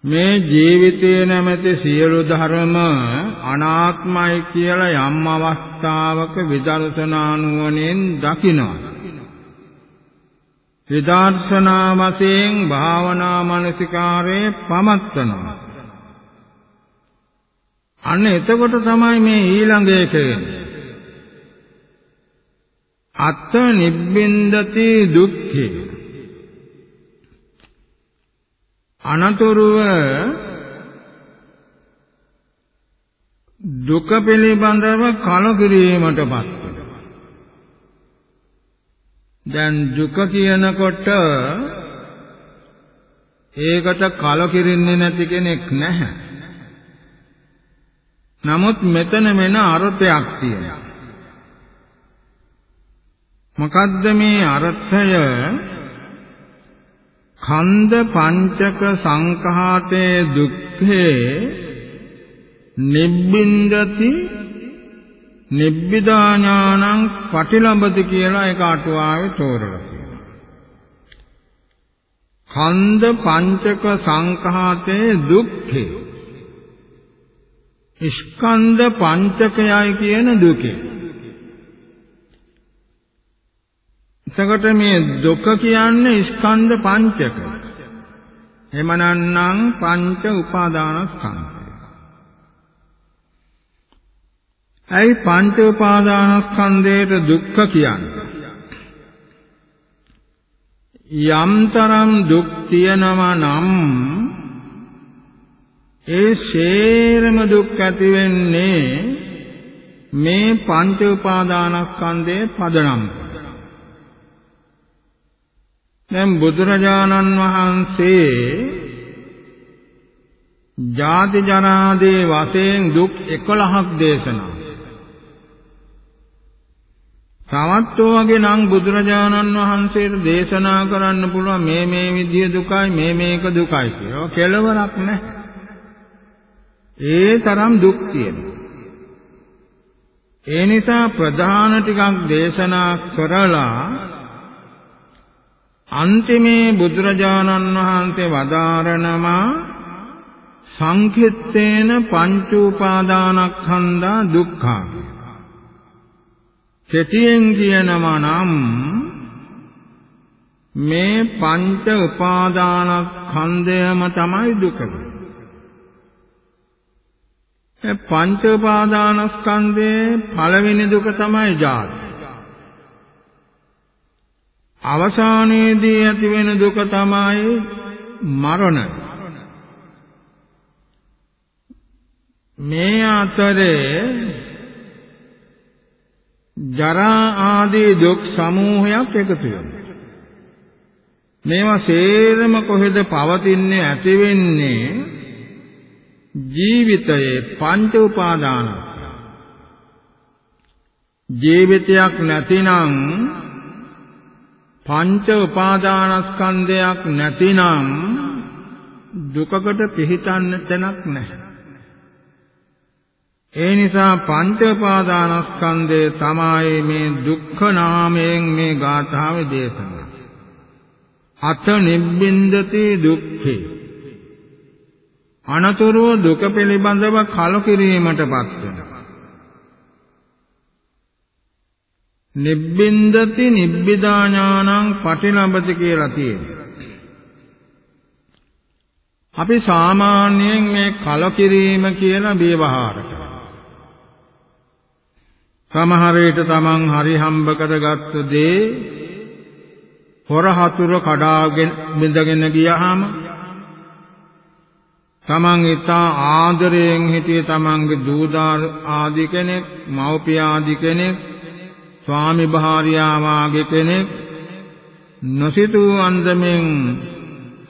මේ ජීවිතයේ නැමැති සියලු ධර්ම අනාත්මයි කියලා යම් අවස්ථාවක විදර්ශනා නුවණෙන් දකිනවා. විදර්ශනා වශයෙන් භාවනා මානසිකාරේ පමත්වනවා. අන්න එතකොට තමයි මේ ඊළඟ එක අත්ත නිබ්බින්දති දුක්ඛේ අනතුරුව දුක පිළිබඳව කලකිරීමටපත් දැන් දුක කියනකොට ඒකට කලකිරින්නේ නැති කෙනෙක් නැහැ. නමුත් මෙතන වෙන අර්ථයක් තියෙනවා. මොකද්ද මේ අර්ථය? කන්ද පංචක සංඛාතේ දුක්ඛේ නිබ්බින්දති නිබ්බිදා ඥානං පටිලබති කියලා ඒක අටුවාවේ තෝරලා තියෙනවා. කන්ද පංචක සංඛාතේ දුක්ඛේ. ස්කන්ධ පංචකයයි කියන දුකේ. එතකොට මේ දුක කියන්නේ ස්කන්ධ පංචක. එමනන්නම් පංච උපාදානස්කන්ධ. ඇයි පංච උපාදානස්කන්ධයට දුක්ඛ කියන්නේ? යම්තරම් දුක් තියනවා නම් ඒ ශේරම දුක් ඇති වෙන්නේ මේ පංච උපාදානස්කන්ධයේ පදනම් දැන් බුදුරජාණන් වහන්සේ ජාති ජරාදී වශයෙන් දුක් 11ක් දේශනා තවත් වගේ නම් බුදුරජාණන් වහන්සේට දේශනා කරන්න පුළුවන් මේ මේ විදිය දුකයි මේ මේක දුකයි කියලා. කෙලවරක් නැහැ. ඒ තරම් දුක් තියෙනවා. ඒ නිසා ප්‍රධාන ටිකක් දේශනා කරලා අන්තිමේ බුදුරජාණන් වහන්සේ වදාරනවා සංකිට්ඨේන පංච උපාදානස්කන්ධා දුක්ඛා කෙටියෙන් කියනවා නම් මේ පංච උපාදානස්කන්ධයම තමයි දුක. ඒ පංච උපාදානස්කන්ධයේ පළවෙනි දුක තමයි ජාති. අවසානයේදී ඇති වෙන දුක තමයි මරණ. මේ අතරේ ජරා ආදී දුක් සමූහයක් එකතු වෙනවා. මේවා සේරම කොහෙද පවතින්නේ ඇති වෙන්නේ ජීවිතයේ පංච උපාදාන ජීවිතයක් නැතිනම් පංච උපාදානස්කන්ධයක් නැතිනම් දුකකට පිහිටන්න තැනක් නැහැ ඒ නිසා පංච උපාදානස්කන්ධය තමයි මේ දුක්ඛ නාමයෙන් මේ ගාථාවේ දේශනා. අත නිබ්බින්දති දුක්ඛේ. අනතුරුව දුක පිළිබඳව කලකිරීමටපත් වෙනවා. නිබ්බින්දති නිබ්බිදා ඥානං පටිලබති කියලා තියෙනවා. අපි සාමාන්‍යයෙන් මේ කලකිරීම කියලා ව්‍යවහාර කරනවා. සමහර විට තමන් හරි හම්බ කරගත්තු දේ හොර හතුර කඩාගෙන බිඳගෙන ගියාම තමන් ඊතා ආදරයෙන් හිටියේ තමන්ගේ දූදාර ආදි කෙනෙක්, මව්පිය ආදි කෙනෙක්, ස්වාමි භාර්යාවාගේ කෙනෙක් නොසිතූ අන්දමින්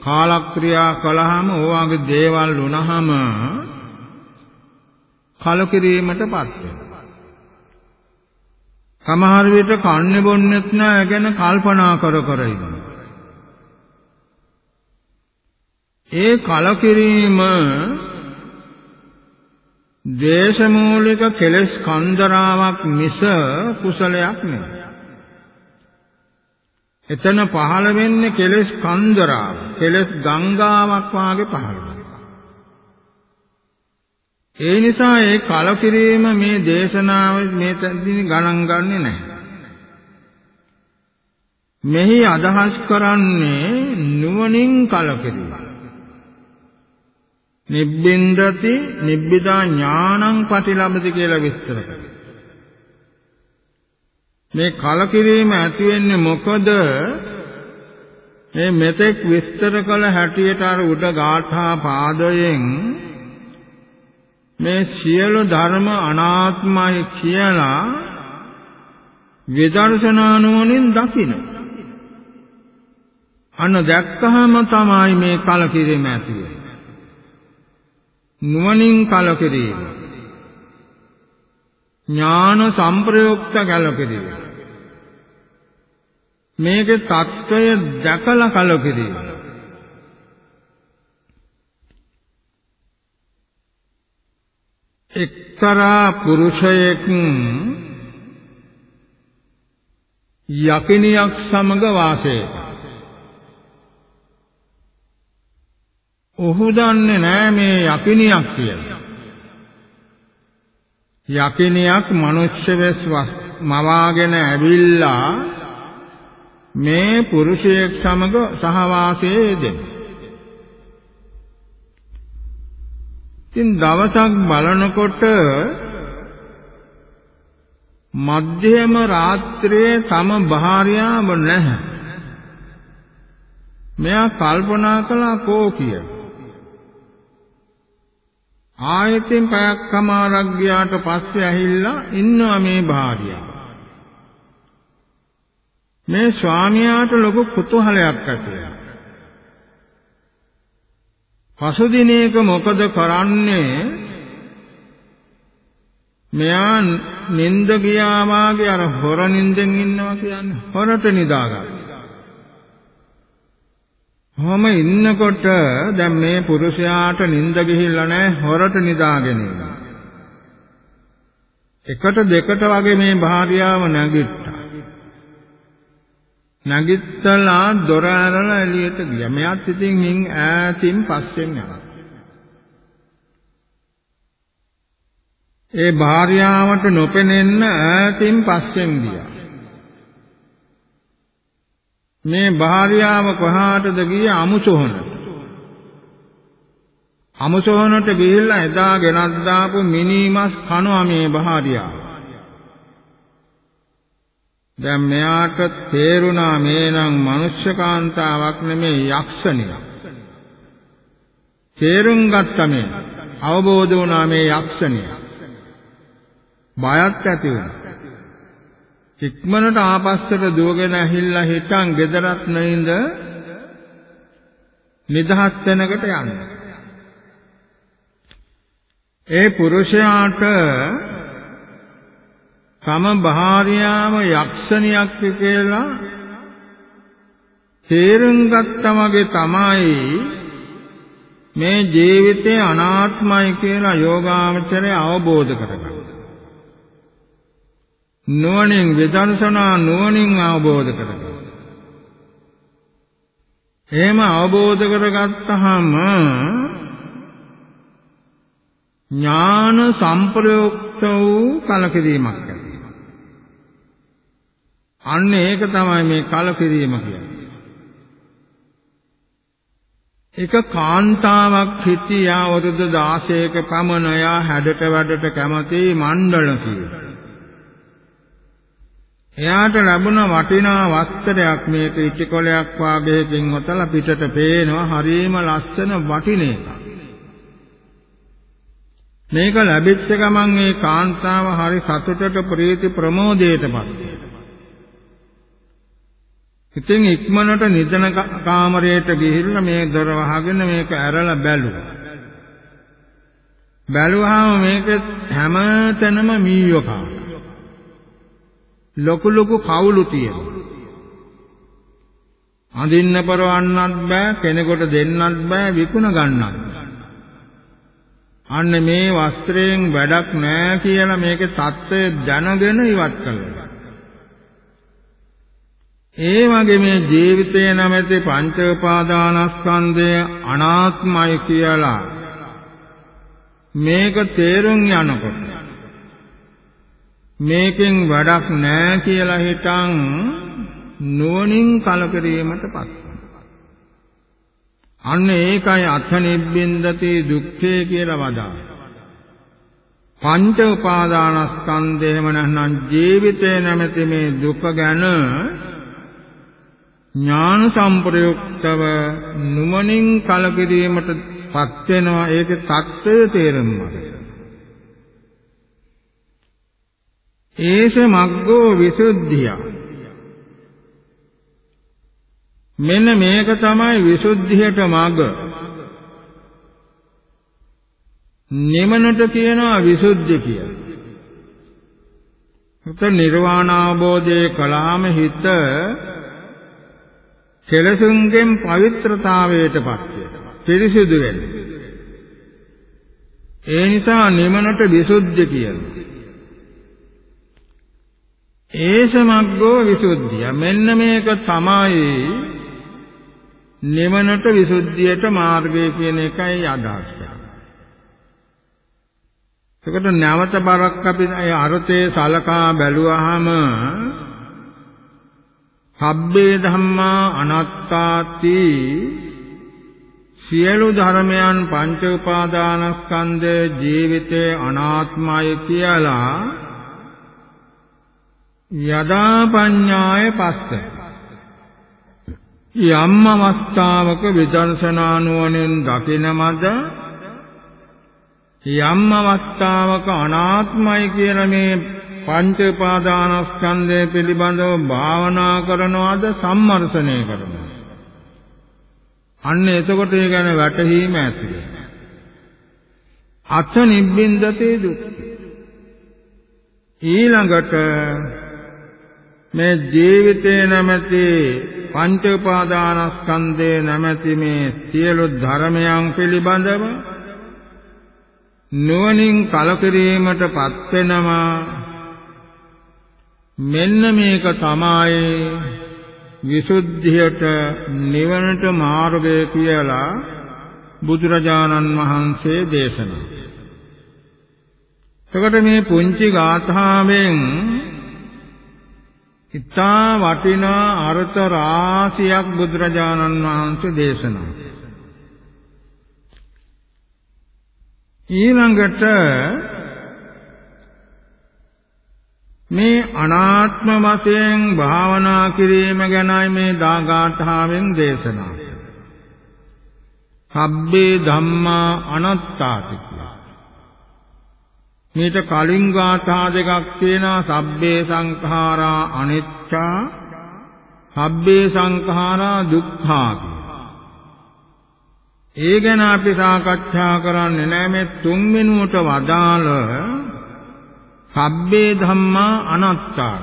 කාලක්‍රියා කළාම ඕවාගේ දේවල් වුණාම කලකිරීමටපත් වෙනවා. සමහර විට කන්නේ බොන්නෙත් නෑ ගැන කල්පනා කර කර ඉන්නවා. ඒ කලකිරීම දේශමූලික කෙලෙස් කන්දරාවක් මිස කුසලයක් නෙවෙයි. එතන පහළ වෙන්නේ කෙලෙස් කන්දරාව, කෙලෙස් ගංගාවක් වාගේ පහළ වෙනවා. ඒ නිසා ඒ කලකිරීම මේ දේශනාවේ මේ තැනදී ගණන් ගන්නෙ නැහැ. මෙහි අදහස් කරන්නේ නුවණින් කලකිරීම. නිබ්බින්දති නිබ්බිදා ඥානං පටිලබති කියලා විස්තර කරනවා. මේ කලකිරීම ඇති වෙන්නේ මොකද? මේ මෙතෙක් විස්තර කළ හැටියට අර උඩ ගාථා පාදයෙන් මේ සියලු ධර්ම අනාත්මයි කියලා විදර්ශනා නුවණින් දකින්න. අන්න දැක්කහම තමයි මේ කලකිරීම ඇති වෙන්නේ. නුවණින් කලකිරීම. ඥාන සංප්‍රයුක්ත කලකිරීම. මේකේ తত্ত্বය දැකලා කලකිරීම. එක්තරා පුරුෂයෙක් යකිනියක් සමග වාසය කරනවා. ඔහු දන්නේ නෑ මේ යකිනියක් කියලා. යකිනියක් මනුෂ්‍ය වෙස් මවාගෙන ඇවිල්ලා මේ පුරුෂයෙක් සමග සහවාසයේ යෙදෙන. ඉතින් දවසක් බලනකොට මධ්‍යම රාත්‍රියේ තම භාර්යාව නැහැ. මෙයා කල්පනා කළා කෝ කියලා. ආයෙත්ෙන් පැයක් කමාරක් ගියාට පස්සේ ඇහිල්ලා ඉන්නවා මේ භාර්යාව. මේ ස්වාමියාට ලොකු කුතුහලයක් ඇති වෙනවා. පසු දිනයක මොකද කරන්නේ? මෙයා නිନ୍ଦ ගියා වාගේ අර හොර නින්දෙන් ඉන්නවා කියන්නේ හොරට නිදාගන්න. කොහොම ඉන්නකොට දැන් මේ පුරුෂයාට නිින්ද ගිහිල්ලා නැහැ හොරට නිදාගෙන ඉන්නවා. එකට දෙකට වගේ මේ භාර්යාව නැගිට්ටා. නැගිටලා දොර ඇරලා එළියට ගියා. මෙයාත් ඉතින් හින් ඈතින් පස්සෙන් යනවා. ඒ භාර්යාවට නොපෙනෙන්න ඈතින් පස්සෙන් ගියා. මේ භාර්යාව කොහාටද ගියේ අමුසොහනට. අමුසොහනට ගිහිල්ලා එදා ගෙනත් දාපු මිනිමස් කනවා මේ භාර්යාව. දැන් මෙයාට තේරුණා මේ නම් මනුෂ්‍ය කාන්තාවක් නෙමෙයි යක්ෂණියක්. තේරුම් ගත්ත මේ අවබෝධ වුණා මේ යක්ෂණිය. බයත් ඇති වුණා. ඉක්මනට ආපස්සට දුවගෙන ඇහිල්ලා හිටන් ගෙදරත් නැින්ද නිදහස් තැනකට යන්න. ඒ පුරුෂයාට තම භාර්යාව යක්ෂණියක් කියලා තේරුම් ගත්තා වගේ තමයි මේ ජීවිතේ අනාත්මයි කියලා යෝගාවචරය අවබෝධ කරගන්න. නුවණින් විදර්ශනා නුවණින් අවබෝධ කරගන්න. එහෙම අවබෝධ කරගත්තාම ඥාන සංප්‍රයුක්ත වූ කලකිරීමක් ඇති අන්න ඒක තමයි මේ කලකිරීම කියන්නේ. එක කාන්තාවක් හිටියා අවුරුදු 16ක පමණ යා හැඩට වැඩට කැමති මණ්ඩල කියලා. එයාට ලැබුණ වටිනා වස්ත්‍රයක් මේක ඉටිකොලයක් වාගේකින් ඔතලා පිටට පේනවා හරිම ලස්සන වටින එකක්. මේක ලැබිච්ච ගමන් ඒ කාන්තාව හරි සතුටට ප්‍රීති ප්‍රමෝදයටපත් ඉතින් ඉක්මනට නිදන කාමරයට ගිහිල්ලා මේ දොර වහගෙන මේක ඇරලා බැලුවා. බැලුවාම මේක හැමතැනම මීයෝ කා. ලොකු ලොකු කවුළු තියෙනවා. අඳින්න පරවන්නත් බෑ කෙනෙකුට දෙන්නත් බෑ විකුණ ගන්නත් අන්න මේ වස්ත්‍රයෙන් වැඩක් නෑ කියලා මේකේ தත්ත්වය දැනගෙන ඉවත් කළා. ඒ වගේ මේ ජීවිතය නැමැති පංච උපාදානස්කන්ධය අනාත්මයි කියලා මේක තේරුම් යනකොට මේකෙන් වැඩක් නෑ කියලා හිතන් නුවණින් කලකිරීමටපත් අන්න ඒකයි අත්නිබ්බින්දති දුක්ඛේ කියලා වදා. පංච උපාදානස්කන්ධයම නැත්නම් ජීවිතේ නැමැති මේ දුක ගැන ඥාන සම්ප්‍රයුක්තව නුමනින් කලකිරීමටපත් වෙනවා ඒකේ தත්ත්වය තේරුම් ගන්න. ඒස මග්ගෝ විසුද්ධිය. මෙන්න මේක තමයි විසුද්ධියට මග. නිමනට කියනවා විසුද්ධිය කියලා. හිත නිර්වාණ අවබෝධය කළාම හිත කෙලසුන්ගෙන් පවිත්‍රතාවයටපත් වෙනවා. පිරිසිදු වෙනවා. ඒ නිසා නිමනට විසුද්ධිය කියනවා. ඒසමග්ගෝ විසුද්ධිය. මෙන්න මේක තමයි නිවනට විසුද්ධියට මාර්ගය කියන එකයි අදහස් කරන්නේ. එතකොට නැවත බරක් අපි ඒ අර්ථයේ සලකා බැලුවාම සබ්බේ ධම්මා අනාත්තාති සියලු ධර්මයන් පංච උපාදානස්කන්ධ ජීවිතේ අනාත්මයි කියලා යදා පඤ්ඤාය පස්ස. යම් අවස්ථාවක විදර්ශනා නුවණෙන් දකින මද යම් අවස්ථාවක අනාත්මයි කියලා මේ පංච උපාදානස්කන්ධය පිළිබඳව භාවනා කරනවාද සම්මර්ෂණය කරනවා අන්න එතකොට ඒ ගැන වැටහීම ඇති. වෙනවා අත නිබ්බින්දතේ දුක් ඊළඟට මේ ජීවිතේ නැමැති පංච උපාදානස්කන්ධේ නැමැති මේ සියලු ධර්මයන් පිළිබඳව නුවණින් කලකිරීමටපත් වෙනවා මෙන්න මේක තමයි විසුද්ධියට නිවනට මාර්ගය කියලා බුදුරජාණන් වහන්සේ දේශනා. එතකොට මේ පුංචි ගාථාවෙන් ඉතා වටිනා අර්ථ රාශියක් බුදුරජාණන් වහන්සේ දේශනා ඊළඟට මේ අනාත්ම වශයෙන් භාවනා කිරීම ගැනයි මේ දාගාඨාවෙන් දේශනා. සබ්බේ ධම්මා අනත්තාති මේට කලින් ගාථා දෙකක් තියෙනවා සබ්බේ සංඛාරා අනිච්චා සබ්බේ සංඛාරා දුක්ඛා ඒ ගැන අපි සාකච්ඡා කරන්නේ නැහැ මේ තුන්වෙනුවට වදාළ සබ්බේ ධම්මා අනාත්තා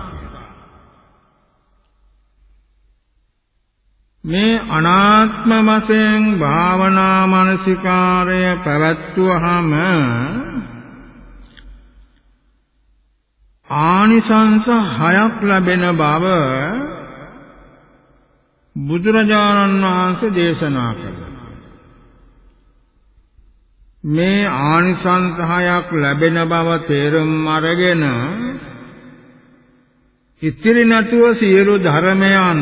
මේ අනාත්ම වශයෙන් භාවනා මානසිකාරය පැවැත්වුවාම ආනිසංස හයක් ලැබෙන බව බුදුරජාණන් වහන්සේ දේශනා කළා. මේ ආනිසංස හයක් ලැබෙන බව තේරුම් අරගෙන ඉතිරි නැතුව සියලු ධර්මයන්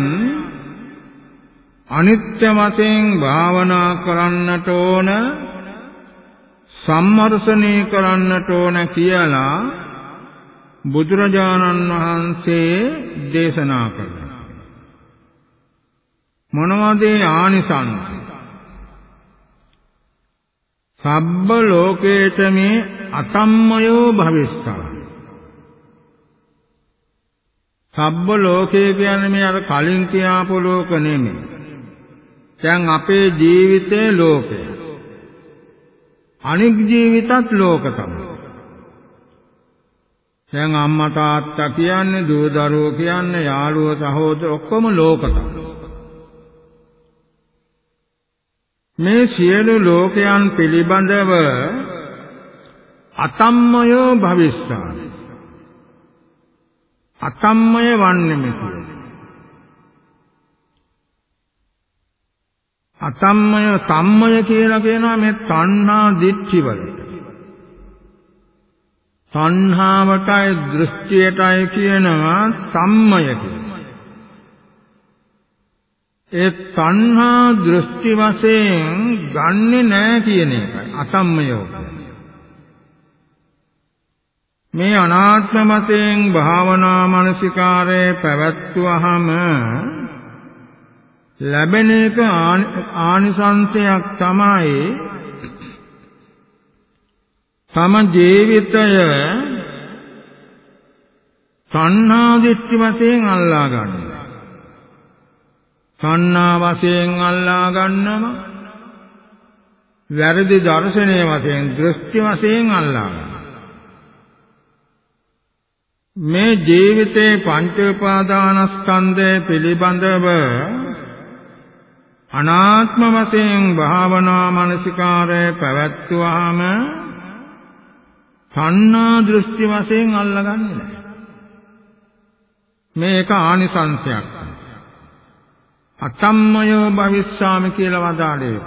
අනිත්‍ය වශයෙන් භාවනා කරන්නට ඕන සම්මර්ෂණය කරන්නට ඕන කියලා බුදුරජාණන් වහන්සේ දේශනා කළා. මොනවද ආනිසංස? සබ්බ ලෝකේත මේ අතම්මයෝ භවිස්සා සබ්බ ලෝකේ කියන්නේ මේ අර කලින් කියාපු ලෝක නෙමෙයි. දැන් අපේ ජීවිතේ ලෝකය. අනික් ජීවිතත් ලෝක තමයි. දැන් අම්මා තාත්තා කියන්නේ දූ දරුවෝ කියන්නේ යාළුවෝ සහෝදර ඔක්කොම ලෝක තමයි. මේ සියලු ලෝකයන් පිළිබඳව අතම්මයෝ භවිස්සාමි අතම්මය වන්නෙමි කියලා. අතම්මය සම්මය කියලා කියනවා මේ තණ්හා දිච්චි වලට. තණ්හාවටයි දෘෂ්ටියටයි කියනවා සම්මය කියලා. ඒ තණ්හා දෘෂ්ටි වශයෙන් ගන්නෙ නෑ කියන එකයි අසම්මයෝ මේ අනාත්ම මතයෙන් භාවනා මානසිකාරයේ පැවැත්වුවහම ලැබෙන එක ආනිසංසයක් තමයි තම ජීවිතය සංනා දිට්ඨි වශයෙන් අල්ලා ගන්නවා. සංනා වශයෙන් අල්ලා ගන්නම වැරදි දර්ශනීය වශයෙන් දෘෂ්ටි වශයෙන් අල්ලා ගන්නවා. මේ ජීවිතේ පංච උපාදානස්කන්ධය පිළිබඳව අනාත්ම වශයෙන් භාවනා මනසිකාරය පැවැත්වුවාම තණ්හා දෘෂ්ටි වශයෙන් අල්ලගන්නේ නැහැ. මේක ආනිසංශයක්. අතම්මයෝ භවිස්සාමි කියලා වදාළේ.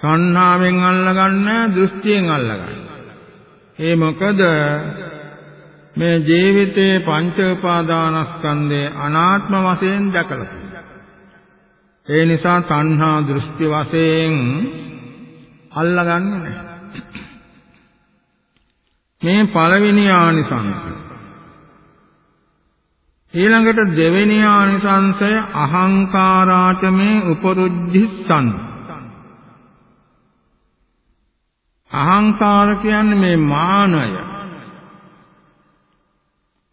තණ්හාවෙන් අල්ලගන්නේ දෘෂ්ටියෙන් අල්ලගන්නේ. ඒ මොකද මේ ජීවිතයේ පංච උපාදානස්කන්ධය අනාත්ම වශයෙන් දැකලා ඒ නිසා තණ්හා දෘෂ්ටි වශයෙන් අල්ලගන්නේ නැහැ. මේ පළවෙනි ආනිසංසය. ඊළඟට දෙවෙනි ආනිසංසය අහංකාරාචමේ උපරුද්ධිස්සන්. අහංකාර කියන්නේ මේ මානය.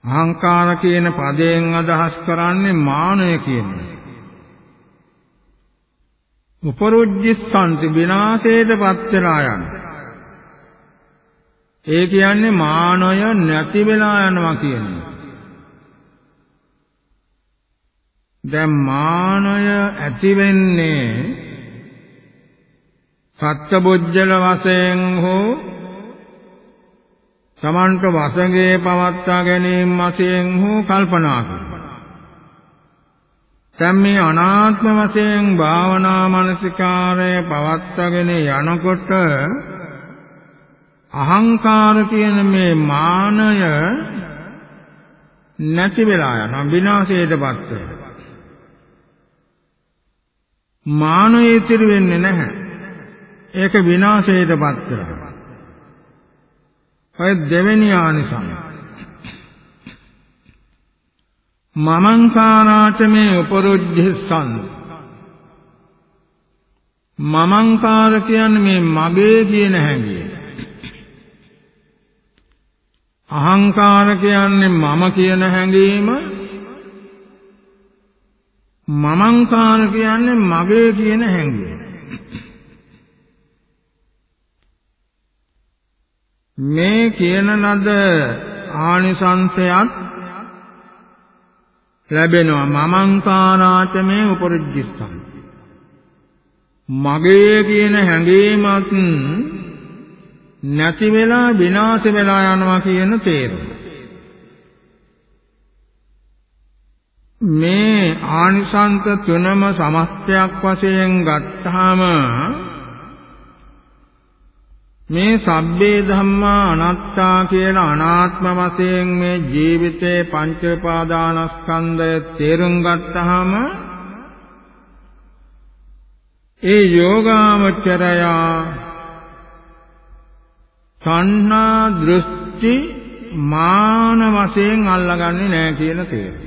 අහංකාර කියන පදයෙන් අදහස් කරන්නේ මානය කියන එක. උපරුජ්ජිස්සන්ති විනාශයටපත් වෙලා යන. ඒ කියන්නේ මානය නැති වෙලා යනවා කියන්නේ. දැන් මානය ඇති වෙන්නේ සත්බොජ්ජල වශයෙන් හෝ තමන්ට වසඟේ පවත්වා ගැනීම වශයෙන් හෝ කල්පනා කරනවා. දැන් මේ අනාත්ම වශයෙන් භාවනා මානසිකාරය පවත්වාගෙන යනකොට අහංකාර කියන මේ මානය නැති වෙලා යනවා විනාශයටපත් වෙනවා. මානය ඉතිරි වෙන්නේ නැහැ. ඒක විනාශයටපත් කරනවා. ඔය දෙවෙනි ආනිසංස. මමංකාරාචමේ උපරුද්ධිස්සන්. මමංකාර කියන්නේ මේ මගේ කියන හැඟීම. අහංකාර කියන්නේ මම කියන හැඟීම. මමංකාර කියන්නේ මගේ කියන හැඟීම. මේ කියන ලද ආනිසංශයත් ලැබෙනවා මමංකාරාච මේ උපරිජ්ජිස්සං මගේ කියන හැඟීමත් නැති වෙලා විනාශ වෙලා යනවා කියන තේරුම. මේ ආනිසංස තුනම සමස්තයක් වශයෙන් ගත්තාම මේ සබ්බේ ධම්මා අනාත්තා කියන අනාත්ම වශයෙන් මේ ජීවිතේ පංච උපාදානස්කන්ධය තේරුම් ගත්තාම ඒ යෝගාමචරයා සංනා දෘෂ්ටි මාන වශයෙන් අල්ලගන්නේ නැහැ කියන තේරුම.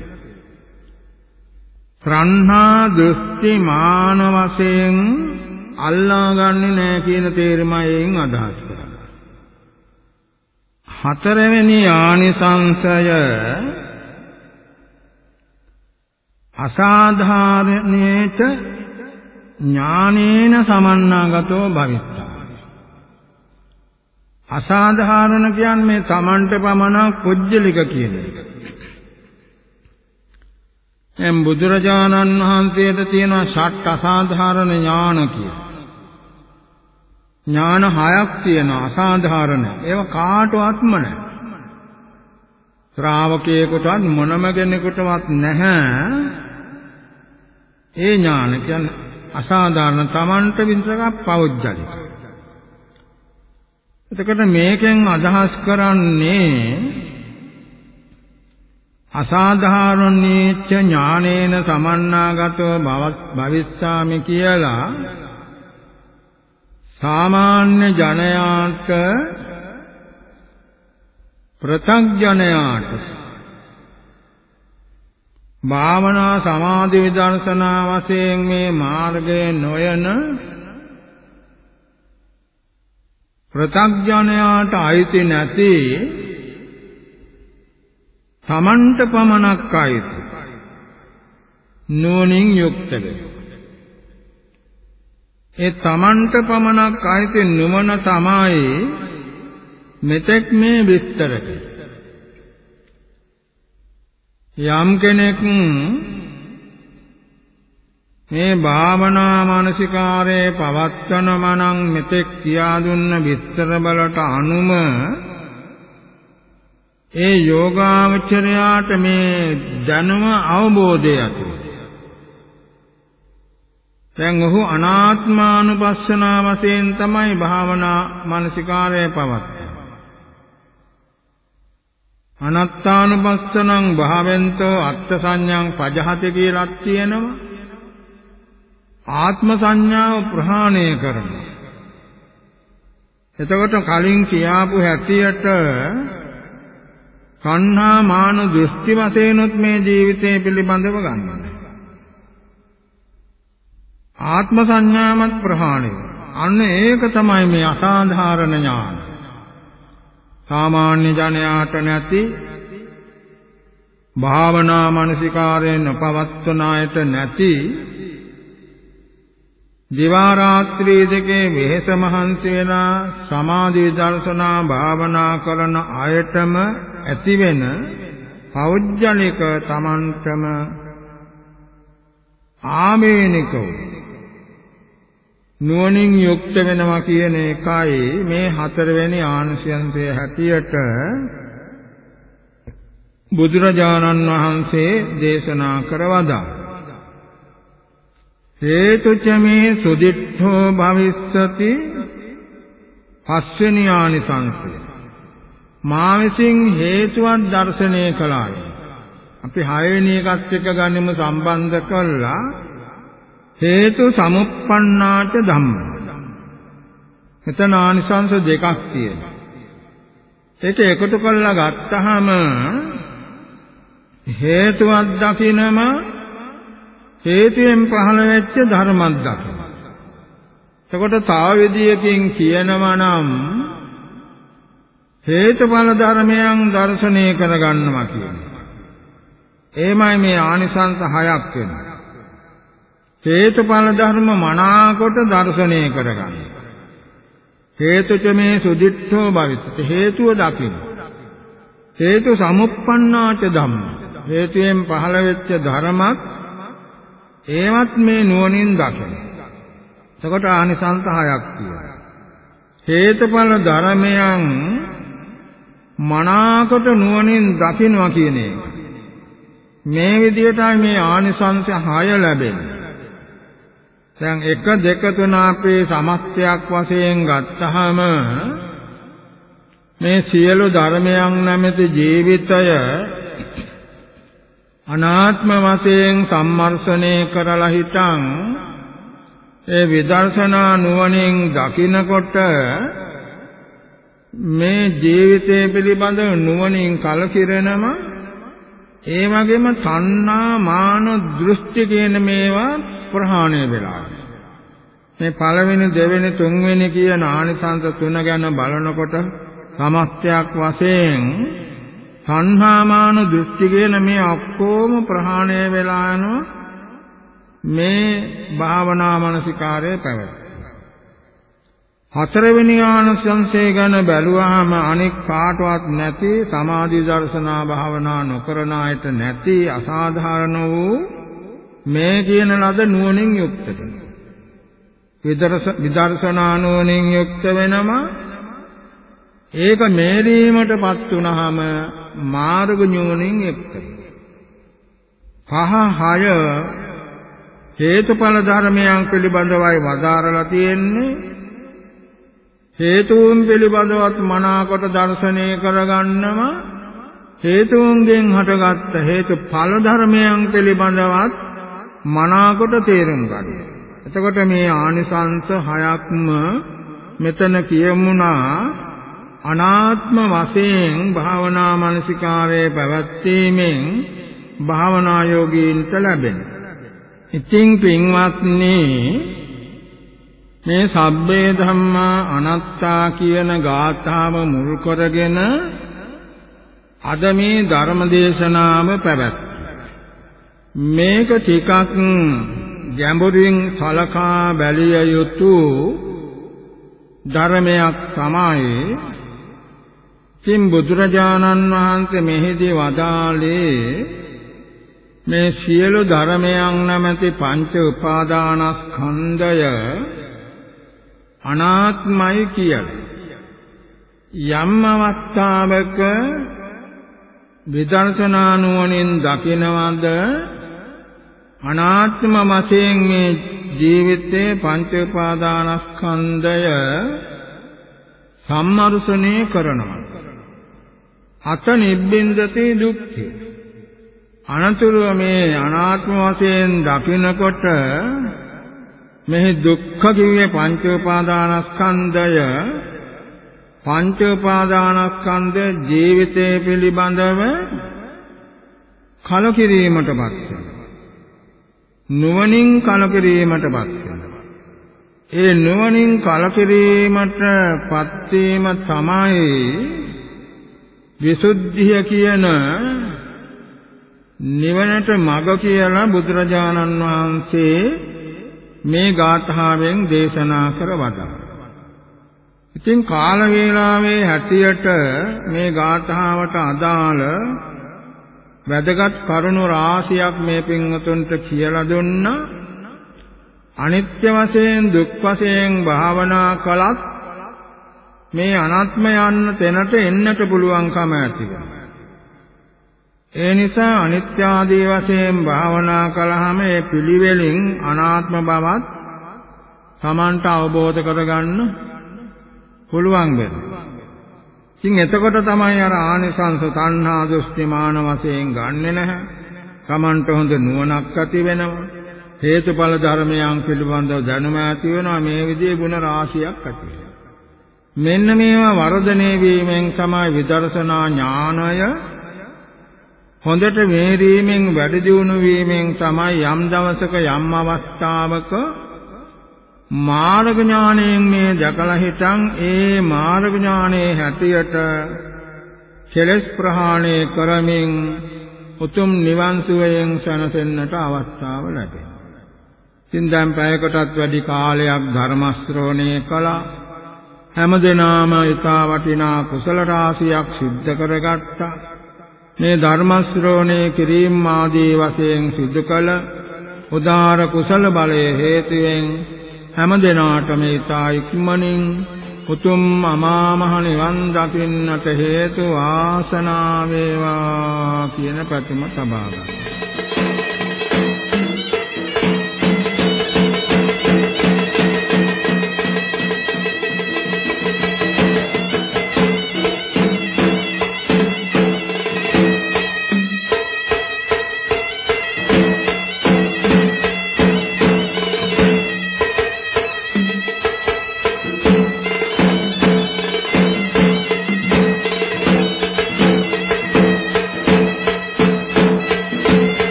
සංහා දෘෂ්ටි මාන වශයෙන් අල්ලාගන්නේ නැහැ කියන තේරුමයි එයින් අදහස් කරන්නේ. හතරවෙනි ආනිසංසය අසාධාරණේච ඥානේන සමන්නාගතෝ භවිත්තා අසාධාරණ කියන්නේ මේ Tamanට පමණක් කුජ්ජලික කියන එක. එම් බුදුරජාණන් වහන්සේට තියෙන ෂට් අසාධාරණ ඥාන කියලා. ඥාන හයක් තියෙනවා අසාධාරණ. ඒව කාටවත්ම නැහැ. ශ්‍රාවකයෙකුටවත් මොනම කෙනෙකුටවත් නැහැ. ඒ ඥාන කියන්නේ අසාධාරණ Tamanට විතරක් පෞද්ගලික. එතකොට මේකෙන් අදහස් කරන්නේ අසාධාරණීච්ච ඥානේන සමන්නාගතව භවිස්සාමි කියලා සාමාන්‍ය ජනයාට ප්‍රත්‍යඥයාට භාවනා සමාධි විදර්ශනා වශයෙන් මේ මාර්ගයේ නොයන ප්‍රත්‍යඥයාට අයිති නැති තමන්ට පමණක් අයිති නුවණින් යුක්තද? ඒ තමන්ට පමණක් අයිති නුවණ තමයි මෙතෙක් මේ විස්තර. යම් කෙනෙක් මේ භාවනා මානසිකාරයේ පවත්තන මනං මෙතෙක් කියා දුන්න විස්තර බලට අනුම ඒ යෝගාවචරයාට මේ දැනුම අවබෝධය ඇති දැන් ඔහු අනාත්මානුපස්සනා වශයෙන් තමයි භාවනා මානසිකාරය පවත්තන්නේ අනත්තානුපස්සනං භාවෙන්තෝ අත්ථ සංඥං පජහති කියලා තියෙනවා ආත්ම සංඥාව ප්‍රහාණය කරනවා. එතකොට කලින් කියාපු හැටියට සංහා මාන දෘෂ්ටි වශයෙන්ුත් මේ ජීවිතය පිළිබඳව ගන්නවා. ආත්ම සංඥාමත් ප්‍රහාණය. අන්න ඒක තමයි මේ අසාධාරණ ඥාන. සාමාන්‍ය ජනයාට නැති භාවනා මානසිකාරයෙන් පවත්වන අයට නැති දිවා රාත්‍රී දෙකේ වෙහෙස මහන්සි වෙලා සමාධි දර්ශනා භාවනා කරන අයතම ඇතිවෙන පෞද්ගලික තමන්ටම ආමේනිකව නුවණින් යුක්ත වෙනවා කියන එකයි මේ හතරවෙනි ආංශයන්සේ හැටියට බුදුරජාණන් වහන්සේ දේශනා කරවදා. හේතුච මේ සුදිට්ඨෝ භවිස්සති. පස්වෙනි ආනිසංසය මා විසින් හේතුවක් දැర్శණය කළාය. අපි හයවෙනි එකත් එක්ක ගන්නෙම සම්බන්ධ කළා. හේතු සමුප්පන්නාච ධම්ම. මෙතන ආනිසංස දෙකක් තියෙනවා. ඒක එකතු කරලා ගත්තාම හේතුවක් දකිනම හේතුයෙන් පහළ වෙච්ච ධර්මයක් දකින්න. එතකොට තව විදියකින් කියනවා නම් හේතුඵල ධර්මයන් දර්ශනය කරගන්නවා කියන්නේ. එමය මේ ආනිසංස හයක් වෙනවා. හේතුඵල ධර්ම මනාකොට දර්ශනය කරගන්න. හේතුච මේ සුදිට්ඨෝ භවිත හේතුව දකින්න. හේතු සමුප්පන්නාච ධම්ම. හේතුයෙන් පහළ වෙච්ච ධර්මයක් ඒවත් මේ නුවණින් දකින. එතකොට ආනිසංස හයක් තියෙනවා. හේතුඵල ධර්මයන් මනාකොට නුවණින් දකින්නවා කියන එක. මේ විදිහටයි මේ ආනිසංස හය ලැබෙන්නේ. දැන් 1 2 3 අපේ සමස්තයක් වශයෙන් ගත්තහම මේ සියලු ධර්මයන් නැමැති ජීවිතය අනාත්ම වශයෙන් සම්මර්ෂණය කරලා හිටන් ඒ විදර්ශනා නුවණින් දකිනකොට මේ ජීවිතය පිළිබඳ නුවණින් කලකිරෙනම ඒ වගේම තණ්හා මාන දෘෂ්ටි කියන මේවා ප්‍රහාණය වෙලා. මේ පළවෙනි දෙවෙනි තුන්වෙනි කියන ආනිසංස තුන ගැන බලනකොට සමස්තයක් වශයෙන් සංහාමාන දෘෂ්ටි කියන මේ ඔක්කොම ප්‍රහාණය වෙලා යනවා මේ භාවනා මනසිකාරයේ පැවැත්ම. හතරවෙනි ආනසංසය ගැන බැලුවාම අනික් කාටවත් නැති සමාධි දර්ශනා භාවනා නොකරන අයට නැති අසාධාරණ වූ මේ කියන ලද නුවණින් යුක්ත විදර්ශනා නුවණින් යුක්ත වෙනම ඒක මේරීමටපත් වුනහම මාර්ග ඥෝණින් යුක්ත පහ හය හේතුඵල ධර්මයන් පිළිබඳවයි වදාරලා තියෙන්නේ. හේතුන් පිළිබඳවත් මනාකොට දර්ශනය කරගන්නම හේතුන්ගෙන් හටගත්ත හේතුඵල ධර්මයන් පිළිබඳවත් මනාකොට තේරුම් ගන්න. එතකොට මේ ආනිසංස හයක්ම මෙතන කියමුණා. අනාත්ම වශයෙන් භාවනා මානසිකාරයේ පැවැත්වීමෙන් භාවනා යෝගීන්ට ලැබෙන. ඉතින් පින්වත්නි මේ සබ්බේ ධම්මා අනාත්තා කියන ගාථාව මුල් කරගෙන අද මේ ධර්ම දේශනාව පැවැත් මේක ටිකක් ගැඹුරින් සලකා බැලිය යුතු ධර්මයක් තමයි තින් බුදුරජාණන් වහන්සේ මෙහිදී වදාළේ මේ සියලු ධර්මයන් නැමැති පංච උපාදානස්කන්ධය අනාත්මයි කියලා. යම් අවස්ථාවක විදර්ශනා නුවණින් දකිනවද අනාත්ම වශයෙන් මේ ජීවිතයේ පංච උපාදානස්කන්ධය සම්මර්ෂණය කරනවා. අත නිබ්බින්දති දුක්ඛේ. අනතුරුව මේ අනාත්ම වශයෙන් දකිනකොට මෙහි දුක්ඛ කිව්වේ පංච උපාදානස්කන්ධය. පංච උපාදානස්කන්ධ ජීවිතය පිළිබඳව කලකිරීමටපත් වෙනවා. නුවණින් කලකිරීමටපත් වෙනවා. ඒ නුවණින් කලකිරීමටපත් වීම තමයි විසුද්ධිය කියන නිවනට මඟ කියලා බුදුරජාණන් වහන්සේ මේ ගාථාවෙන් දේශනා කර වදාළා. ඉතින් කාල වේලාවේ හැටියට මේ ගාථාවට අදාළ වැදගත් කරුණු රාශියක් මේ පින්වතුන්ට කියලා දුන්නා. අනිත්‍ය වශයෙන් දුක් වශයෙන් භාවනා කළත් මේ අනාත්ම යන්න තැනට එන්නට පුළුවන්කම ඇති වෙනවා. ඒ නිසා අනිත්‍ය ආදී වශයෙන් භාවනා කළාම ඒ පිළිවෙලින් අනාත්ම බවත් Tamanට අවබෝධ කරගන්න පුළුවන් වෙනවා. ඉතින් එතකොට තමයි අර ආනිසංස තණ්හා දෘෂ්ටි මාන වශයෙන් ගන්නෙ නැහැ. Tamanට හොඳ නුවණක් ඇති වෙනවා. හේතුඵල ධර්මයන් පිළිබඳව දැනුම ඇති වෙනවා. මේ විදිහේ ගුණ රාශියක් ඇති වෙනවා. මෙන්න මේවා වර්ධනය වීමෙන් තමයි විදර්ශනා ඥානය හොඳට මේරීමෙන් වැඩි දියුණු වීමෙන් තමයි යම් දවසක යම් අවස්ථාවක මාර්ග ඥාණයෙන් මේ දැකලා හිටන් ඒ මාර්ග ඥානයේ හැටියට කෙලස් ප්‍රහාණය කරමින් උතුම් නිවන් සුවයෙන් සැනසෙන්නට අවස්ථාව ලැබෙනවා. ඉතින් දැන් පැයකටත් වැඩි කාලයක් ධර්ම ශ්‍රවණය කළා. හැමදෙනාම ඊට වටිනා කුසල රාශියක් සිද්ධ කරගත්තා. මේ ධර්ම ශ්‍රවණය කිරීම ආදී වශයෙන් සිදු කළ උදාර කුසල බලයේ හේතුවෙන් හැම දිනාටම ඊතා ඉක්මනින් උතුම් අමා මහ නිවන් දකින්නට හේතු වාසනා වේවා කියන ප්‍රතිම සබා ගන්නවා